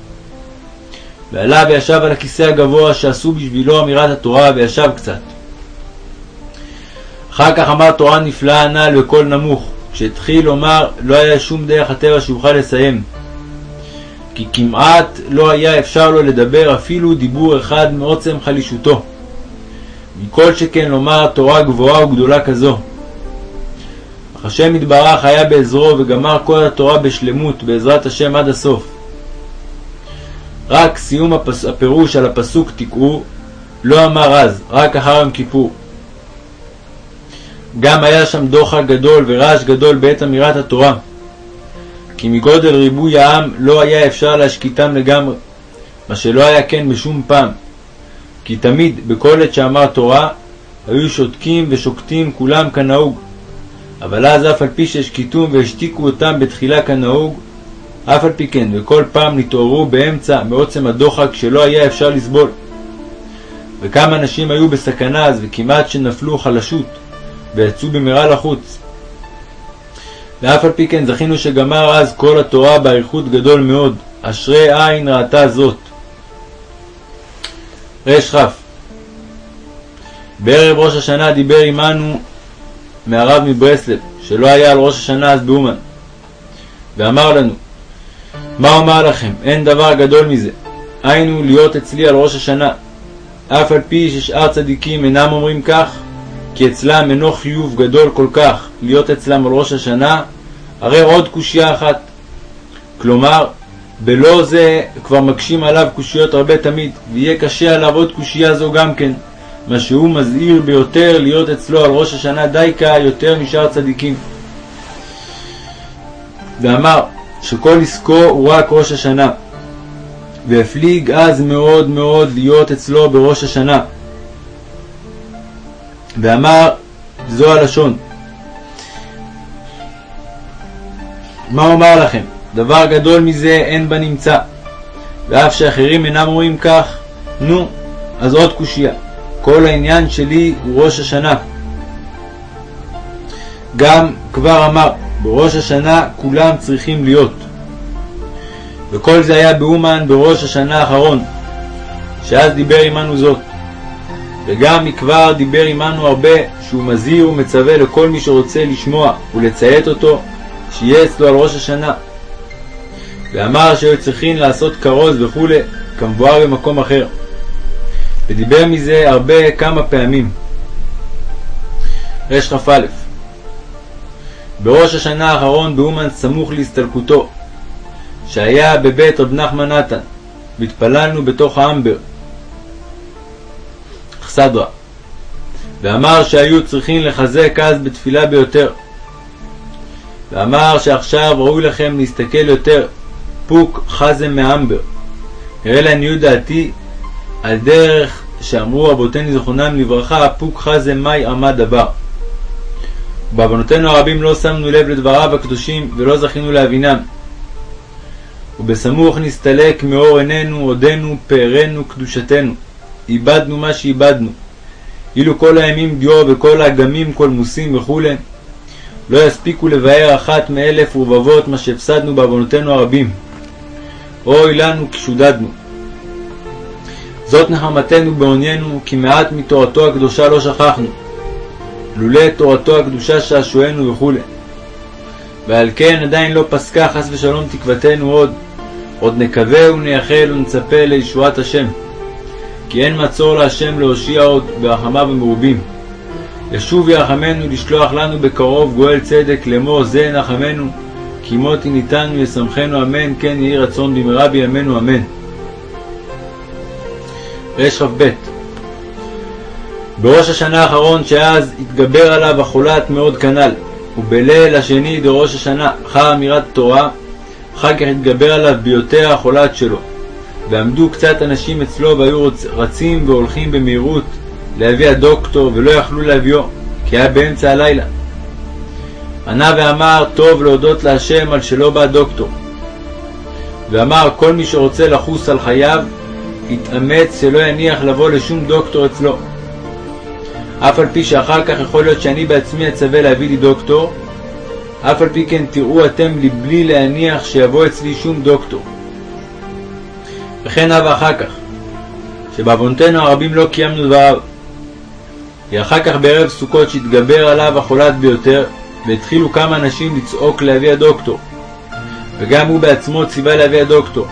ועלה וישב על הכיסא הגבוה שעשו בשבילו אמירת התורה וישב קצת. אחר כך אמר תורה נפלאה הנ"ל בקול נמוך. כשהתחיל לומר לא היה שום דרך הטבע שיוכל לסיים. כי כמעט לא היה אפשר לו לדבר אפילו דיבור אחד מעוצם חלישותו. מכל שכן לומר תורה גבוהה וגדולה כזו. השם יתברך היה בעזרו וגמר כל התורה בשלמות בעזרת השם עד הסוף. רק סיום הפס... הפירוש על הפסוק תקעו לא אמר אז, רק אחר יום כיפור. גם היה שם דוחק גדול ורעש גדול בעת אמירת התורה. כי מגודל ריבוי העם לא היה אפשר להשקיטם לגמרי, מה שלא היה כן בשום פעם. כי תמיד, בכל עת שאמר תורה, היו שותקים ושוקטים כולם כנהוג. אבל אז אף על פי שהשקיטום והשתיקו אותם בתחילה כנהוג, אף על פי כן, וכל פעם נתעוררו באמצע מעוצם הדוחק שלא היה אפשר לסבול. וכמה אנשים היו בסכנה אז, וכמעט שנפלו חלשות, ויצאו במהרה לחוץ. ואף על פי כן זכינו שגמר אז כל התורה באריכות גדול מאוד, אשרי עין ראתה זאת. רכ בערב ראש השנה דיבר עמנו מהרב מברסלב, שלא היה על ראש השנה אז באומן, ואמר לנו, מה אומר לכם, אין דבר גדול מזה, היינו להיות אצלי על ראש השנה, אף על פי ששאר צדיקים אינם אומרים כך, כי אצלם אינו חיוב גדול כל כך להיות אצלם על ראש השנה, הרי עוד קושייה אחת. כלומר, בלא זה כבר מקשים עליו קושיות הרבה תמיד, ויהיה קשה עליו עוד קושייה זו גם כן, מה שהוא מזהיר ביותר להיות אצלו על ראש השנה דייקה יותר משאר צדיקים. ואמר שכל עסקו הוא רק ראש השנה, והפליג אז מאוד מאוד להיות אצלו בראש השנה. ואמר, זו הלשון. מה אומר לכם? דבר גדול מזה אין בנמצא. ואף שאחרים אינם רואים כך, נו, אז עוד קושייה. כל העניין שלי הוא ראש השנה. גם כבר אמר, בראש השנה כולם צריכים להיות. וכל זה היה באומן בראש השנה האחרון, שאז דיבר עמנו זאת. וגם מכבר דיבר עמנו הרבה, שהוא מזהיר ומצווה לכל מי שרוצה לשמוע ולציית אותו, שיהיה אצלו על ראש השנה. ואמר שהיו צריכים לעשות כרוז וכו', כמבואר במקום אחר. ודיבר מזה הרבה כמה פעמים. רכ"א בראש השנה האחרון באומן סמוך להסתלקותו, שהיה בבית רב נחמן נתן, והתפללנו בתוך האמבר, אכסדרה, ואמר שהיו צריכים לחזק אז בתפילה ביותר. ואמר שעכשיו ראוי לכם להסתכל יותר פוק חזם מאמבר. הראה לעניות דעתי על דרך שאמרו רבותינו זכרונם לברכה, פוק חזם מאי עמד הבא. בעוונותינו הרבים לא שמנו לב לדבריו הקדושים ולא זכינו להבינם. ובסמוך נסתלק מאור עינינו, עודנו, פארנו, קדושתנו. איבדנו מה שאיבדנו. אילו כל הימים דיו וכל האגמים קולמוסים וכו', לא יספיקו לבאר אחת מאלף רבבות מה שהפסדנו בעוונותינו הרבים. אוי לנו כי שודדנו. זאת נחמתנו בעוניינו, כי מעט מתורתו הקדושה לא שכחנו. לולא תורתו הקדושה שעשוענו וכו'. ועל כן עדיין לא פסקה חס ושלום תקוותנו עוד, עוד נקווה ונייחל ונצפה לישועת השם. כי אין מצור להשם להושיע עוד ברחמיו המרובים. ישוב ירחמנו לשלוח לנו בקרוב גואל צדק לאמור זה נחמנו, כי מותי ניתנו ישמחנו אמן, כן יהי רצון במהרה בימינו אמן. רכ"ב בראש השנה האחרון שאז התגבר עליו החולת מאוד כנ"ל, ובליל השני דראש השנה, אחר אמירת תורה, אחר כך התגבר עליו ביותר החולת שלו. ועמדו קצת אנשים אצלו והיו רצים והולכים במהירות להביא הדוקטור ולא יכלו להביאו, כי היה באמצע הלילה. ענה ואמר, טוב להודות להשם על שלא בא דוקטור. ואמר, כל מי שרוצה לחוס על חייו, יתאמץ שלא יניח לבוא לשום דוקטור אצלו. אף על פי שאחר כך יכול להיות שאני בעצמי אצווה להביא לי דוקטור, אף על פי כן תראו אתם לבלי להניח שיבוא אצלי שום דוקטור. וכן הווה אחר כך, שבעוונותינו הרבים לא קיימנו דבריו. כי אחר כך בערב סוכות שהתגבר עליו החולת ביותר, והתחילו כמה אנשים לצעוק להביא הדוקטור. וגם הוא בעצמו ציווה להביא הדוקטור.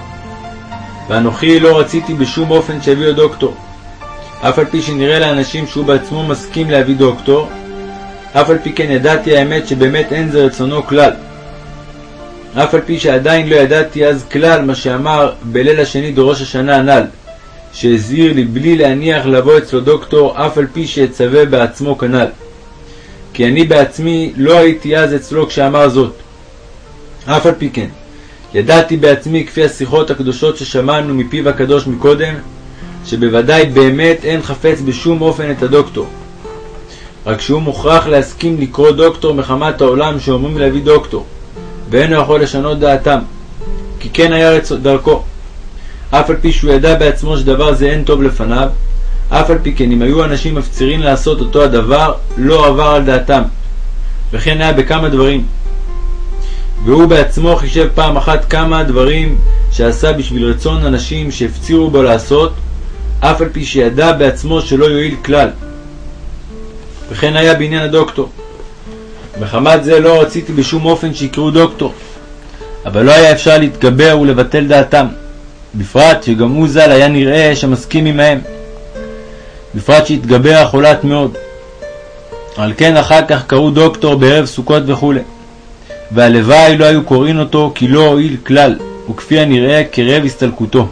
ואנוכי לא רציתי בשום אופן שיביאו הדוקטור. אף על פי שנראה לאנשים שהוא בעצמו מסכים להביא דוקטור, אף על פי כן ידעתי האמת שבאמת אין זה רצונו כלל. אף על פי שעדיין לא ידעתי אז כלל מה שאמר בליל השני דראש השנה הנ"ל, שהזהיר לי בלי להניח לבוא אצלו דוקטור, אף על פי שיצווה בעצמו כנ"ל. כי אני בעצמי לא הייתי אז אצלו כשאמר זאת. אף על פי כן, ידעתי בעצמי, כפי השיחות הקדושות ששמענו מפיו הקדוש מקודם, שבוודאי באמת אין חפץ בשום אופן את הדוקטור. רק שהוא מוכרח להסכים לקרוא דוקטור מחמת העולם שאומרים להביא דוקטור, ואינו יכול לשנות דעתם, כי כן היה. דרכו. אף על פי שהוא ידע בעצמו שדבר זה אין טוב לפניו, אף על פי כן אם היו אנשים מפצירים לעשות אותו הדבר, לא עבר על דעתם. וכן היה בכמה דברים. והוא בעצמו חישב פעם אחת כמה דברים שעשה בשביל רצון אנשים שהפצירו בו לעשות, אף על פי שידע בעצמו שלא יועיל כלל. וכן היה בעניין הדוקטור. מחמת זה לא רציתי בשום אופן שיקראו דוקטור, אבל לא היה אפשר להתגבר ולבטל דעתם, בפרט שגם הוא ז"ל היה נראה שמסכים עמהם, בפרט שהתגבר החולת מאוד. על כן אחר כך קראו דוקטור בערב סוכות וכו'. והלוואי לא היו קוראים אותו כי לא הועיל כלל, וכפי הנראה קרב הסתלקותו.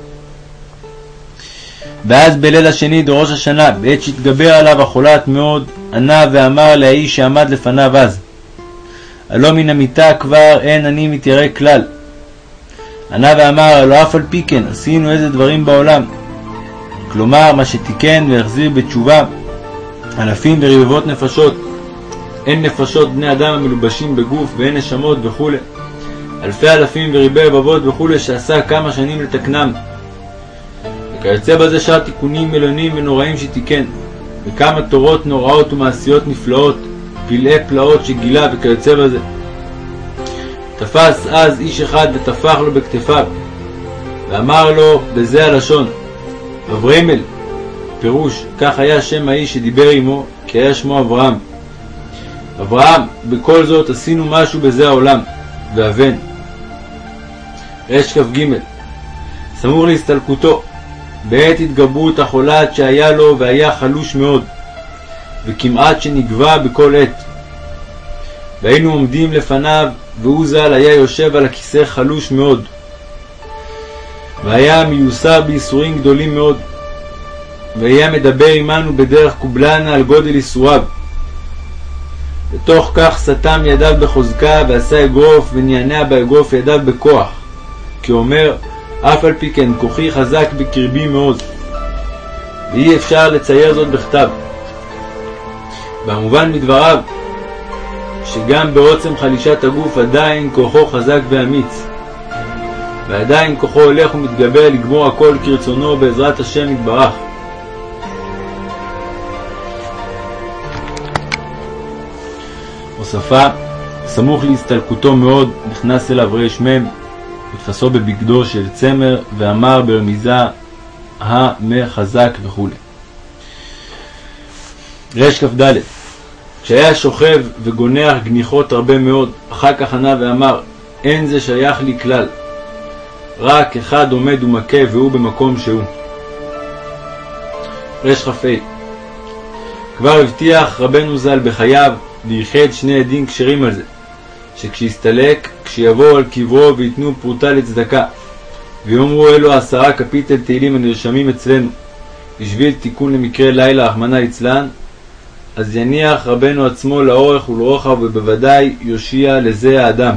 ואז בליל השני דראש השנה, בעת שהתגבר עליו החולת מאוד, ענה ואמר לאיש שעמד לפניו אז, הלא מן המיטה כבר אין אני מתיירא כלל. ענה ואמר, הלא אף על פי כן עשינו איזה דברים בעולם. כלומר, מה שתיקן והחזיר בתשובה אלפים ורבבות נפשות. אין נפשות בני אדם המלובשים בגוף ואין נשמות וכו'. אלפי אלפים וריבי רבבות וכו' שעשה כמה שנים לתקנם. וכיוצא בזה שאר תיקונים מלונים ונוראים שתיקן, וכמה תורות נוראות ומעשיות נפלאות, פלאי פלאות שגילה וכיוצא בזה. תפס אז איש אחד וטפח לו בכתפיו, ואמר לו בזה הלשון, אברמל, פירוש, כך היה שם האיש שדיבר עמו, כי היה שמו אברהם. אברהם, בכל זאת עשינו משהו בזה העולם, ואבן. רכ"ג סמוך להסתלקותו, בעת התגברות החולת שהיה לו והיה חלוש מאוד, וכמעט שנגבה בכל עת. והיינו עומדים לפניו, והוא ז"ל היה יושב על הכיסא חלוש מאוד. והיה מיוסר בייסורים גדולים מאוד. והיה מדבר עמנו בדרך קובלנה על גודל ייסוריו. בתוך כך סתם ידיו בחוזקה, ועשה אגרוף, ונענע באגרוף ידיו בכוח. כי אומר, אף על פי כן כוחי חזק בקרבי מאוד. ואי אפשר לצייר זאת בכתב. והמובן מדבריו, שגם בעוצם חלישת הגוף עדיין כוחו חזק ואמיץ. ועדיין כוחו הולך ומתגבר לגמור הכל כרצונו בעזרת השם יתברך. הוספה סמוך להסתלקותו מאוד נכנס אליו רמ ותפסו בבגדו של צמר ואמר ברמיזה המחזק וכו'. רכ"ד כשהיה שוכב וגונח גניחות הרבה מאוד, אחר כך ענה ואמר, אין זה שייך לי כלל. רק אחד עומד ומכה והוא במקום שהוא. רכ"ה כבר הבטיח רבנו ז"ל בחייו, וייחד שני עדים כשרים על זה, שכשיסתלק, כשיבואו על קברו וייתנו פרוטה לצדקה, ויאמרו אלו עשרה קפיטל תהילים הנרשמים אצלנו, בשביל תיקון למקרה לילה, רחמנא ליצלן, אז יניח רבנו עצמו לאורך ולרוחב, ובוודאי יושיע לזה האדם.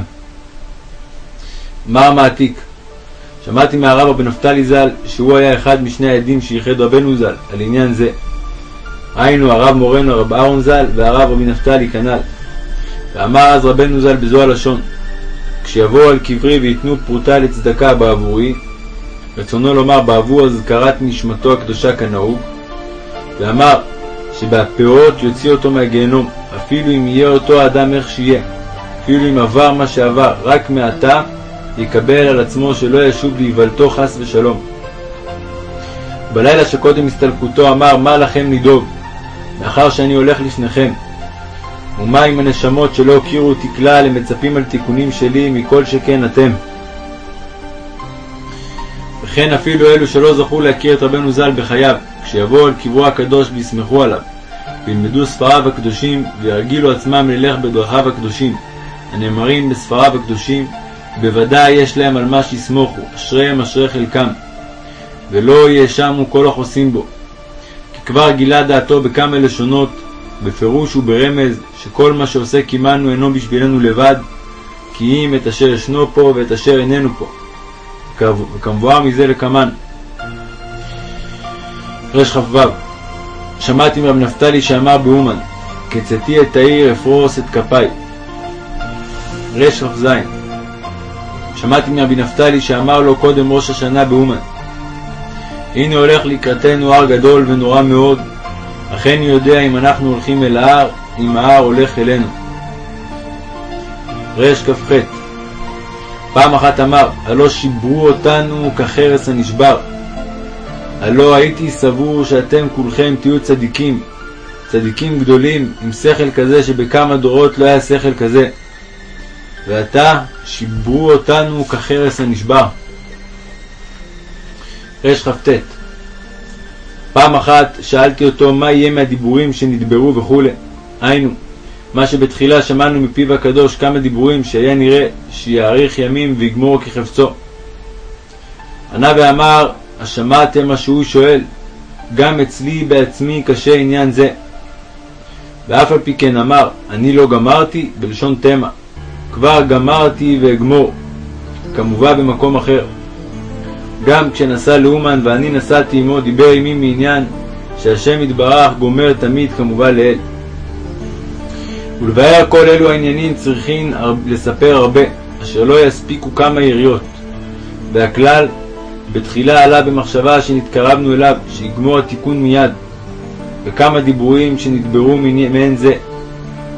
מר מעתיק שמעתי מהרב רבי נפתלי ז"ל, שהוא היה אחד משני העדים שייחד רבנו ז"ל על עניין זה. היינו הרב מורנו הרב אהרון ז"ל והרב רבי נפתלי כנ"ל. ואמר אז רבנו ז"ל בזו הלשון כשיבואו על קברי ויתנו פרוטה לצדקה בעבורי, רצונו לומר בעבור אזכרת נשמתו הקדושה כנהוג, ואמר שבהפאות יוציא אותו מהגיהנום, אפילו אם יהיה אותו אדם איך שיהיה, אפילו אם עבר מה שעבר, רק מעתה יקבל על עצמו שלא ישוב להיוולתו חס ושלום. בלילה שקודם הסתלקותו אמר, מה לכם לדאוג, מאחר שאני הולך לפניכם. ומה עם הנשמות שלא הכירו אותי כלל, הם מצפים על תיקונים שלי מכל שכן אתם. וכן אפילו אלו שלא זכו להכיר את רבנו ז"ל בחייו, כשיבואו על קברו הקדוש ויסמכו עליו, וילמדו ספריו הקדושים, וירגילו עצמם ללך בדרכיו הקדושים, הנאמרים בספריו הקדושים, בוודאי יש להם על מה שיסמוכו, אשריהם אשרי חלקם, ולא יאשמו כל החוסים בו. כבר גילה דעתו בכמה לשונות, בפירוש וברמז, שכל מה שעושה קימנו אינו בשבילנו לבד, כי אם את אשר ישנו פה ואת אשר איננו פה. וכמבואר מזה לקמן. רכ"ו שמעתי מרב נפתלי שאמר באומן, כצאתי את העיר אפרוס את כפיי. רכ"ז שמעתי מרבי נפתלי שאמר לו קודם ראש השנה באומן, הנה הולך לקראתנו הר גדול ונורא מאוד, אכן יודע אם אנחנו הולכים אל ההר, אם ההר הולך אלינו. רכ"ח פעם אחת אמר, הלא שיברו אותנו כחרס הנשבר. הלא הייתי סבור שאתם כולכם תהיו צדיקים, צדיקים גדולים, עם שכל כזה שבכמה דורות לא היה שכל כזה. ועתה שיברו אותנו כחרס הנשבר. רכ"ט פעם אחת שאלתי אותו מה יהיה מהדיבורים שנדברו וכולי, היינו, מה שבתחילה שמענו מפיו הקדוש כמה דיבורים שהיה נראה שיאריך ימים ויגמור כחפצו. ענה ואמר, השמעתם מה שהוא שואל, גם אצלי בעצמי קשה עניין זה. ואף על פי כן אמר, אני לא גמרתי, בלשון תמה. כבר גמרתי ואגמור, כמובא במקום אחר. גם כשנסע לאומן ואני נסעתי עמו, דיבר עמי מעניין שהשם יתברך גומר תמיד כמובן לאל. ולבאר כל אלו העניינים צריכין לספר הרבה, אשר לא יספיקו כמה יריות. והכלל, בתחילה עלה במחשבה שנתקרבנו אליו, שיגמור התיקון מיד, וכמה דיבורים שנדברו מעין זה.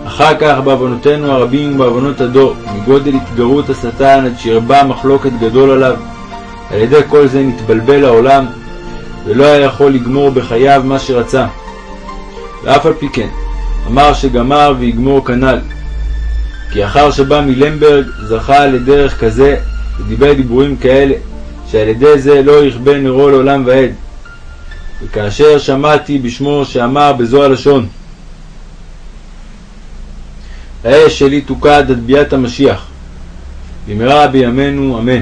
אחר כך בעוונותינו הרבים ובעוונות הדור, מגודל התגרות השטן עד שירבה מחלוקת גדול עליו, על ידי כל זה נתבלבל העולם, ולא היה יכול לגמור בחייו מה שרצה. ואף על פי כן, אמר שגמר ויגמור כנ"ל. כי אחר שבא מלמברג זכה לדרך כזה, ודיבר דיבורים כאלה, שעל ידי זה לא יכבה נרו לעולם ועד. וכאשר שמעתי בשמו שאמר בזו הלשון האש שלי תוקד עד ביאת המשיח, במהרה בימינו אמן.